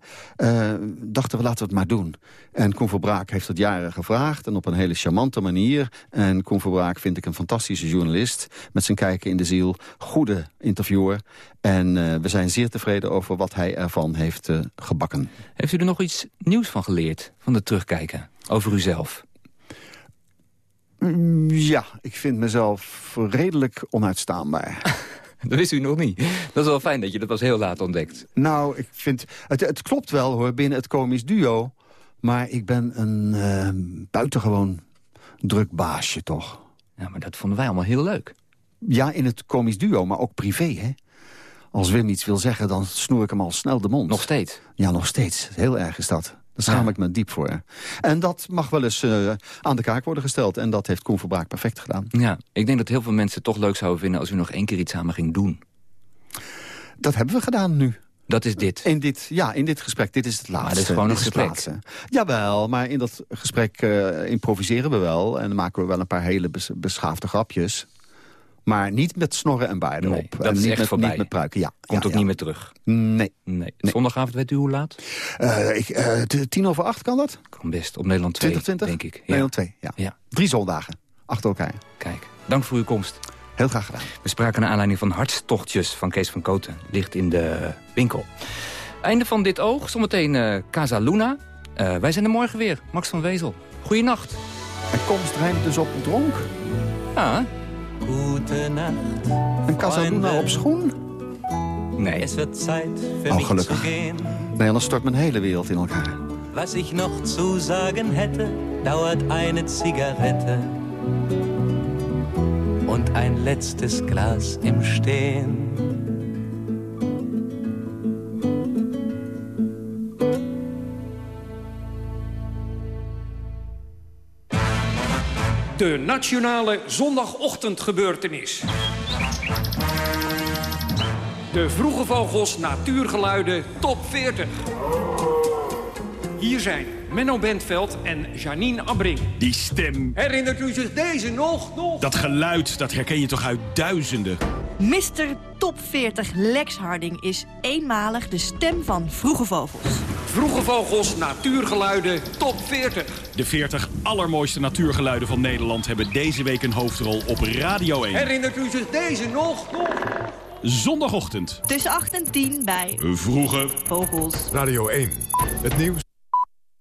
dachten we, laten we het maar doen. En Koen Verbraak heeft het jaren gevraagd... en op een hele charmante manier. En Koen Verbraak vind ik een fantastische journalist... met zijn kijken in de ziel, goede interviewer... En eh, we zijn zeer tevreden over wat hij ervan heeft eh, gebakken. Heeft u er nog iets nieuws van geleerd, van het terugkijken, over uzelf? Mm, ja, ik vind mezelf redelijk onuitstaanbaar. Dat wist u nog niet. Dat is wel fijn dat je dat pas heel laat ontdekt. nou, ik vind... Het, het klopt wel hoor, binnen het komisch duo. Maar ik ben een eh, buitengewoon druk baasje toch. Ja, maar dat vonden wij allemaal heel leuk. Ja, in het komisch duo, maar ook privé hè. Als Wim iets wil zeggen, dan snoer ik hem al snel de mond. Nog steeds? Ja, nog steeds. Heel erg is dat. Daar schaam ik me diep voor. En dat mag wel eens eh, aan de kaak worden gesteld. En dat heeft Koen Verbraak perfect gedaan. Ja, ik denk dat heel veel mensen het toch leuk zouden vinden... als u nog één keer iets samen ging doen. Dat hebben we gedaan nu. Dat is dit. In dit, ja, in dit gesprek. Dit is het laatste. dit is gewoon een gesprek. Jawel, maar in dat gesprek eh, improviseren we wel. En dan maken we wel een paar hele bes- beschaafde grapjes. Maar niet met snorren en baarden Nee, op. dat en is niet echt met, voorbij. Niet met pruiken, ja. Komt ja, ook ja. niet meer terug. Nee. Nee. Zondagavond weet u hoe laat? Eh, ik, eh, tien over acht kan dat? Kan best, op Nederland 2, 2020? denk ik. Ja. Nederland 2, ja. Ja. Drie zondagen achter elkaar. Kijk, dank voor uw komst. Heel graag gedaan. We spraken naar aanleiding van Hartstochtjes van Kees van Koten. Ligt in de winkel. Einde van dit oog. Zometeen uh, Casa Luna. Uh, wij zijn er morgen weer. Max van Wezel. Goeienacht. En komst rijmt dus op dronk? Ja. Goedenacht. Een Casa Luna op schoen? Nee. Es wird Zeit für oh, gelukkig. Nee, anders stort mijn hele wereld in elkaar. Was ich noch zu sagen hätte, dauert eine Zigarette und ein letztes Glas im Stehen. De nationale zondagochtendgebeurtenis. De Vroege Vogels Natuurgeluiden Top 40. Hier zijn Menno Bentveld en Janine Abbring. Die stem. Herinnert u zich deze nog? nog? Dat geluid, dat herken je toch uit duizenden? Mr. Top 40 Lex Harding is eenmalig de stem van Vroege Vogels. Vroege Vogels Natuurgeluiden Top 40. De 40 allermooiste natuurgeluiden van Nederland... hebben deze week een hoofdrol op Radio 1. Herinnert u zich deze nog? nog? Zondagochtend. Tussen 8 en 10 bij Vroege Vogels. Radio 1. Het nieuws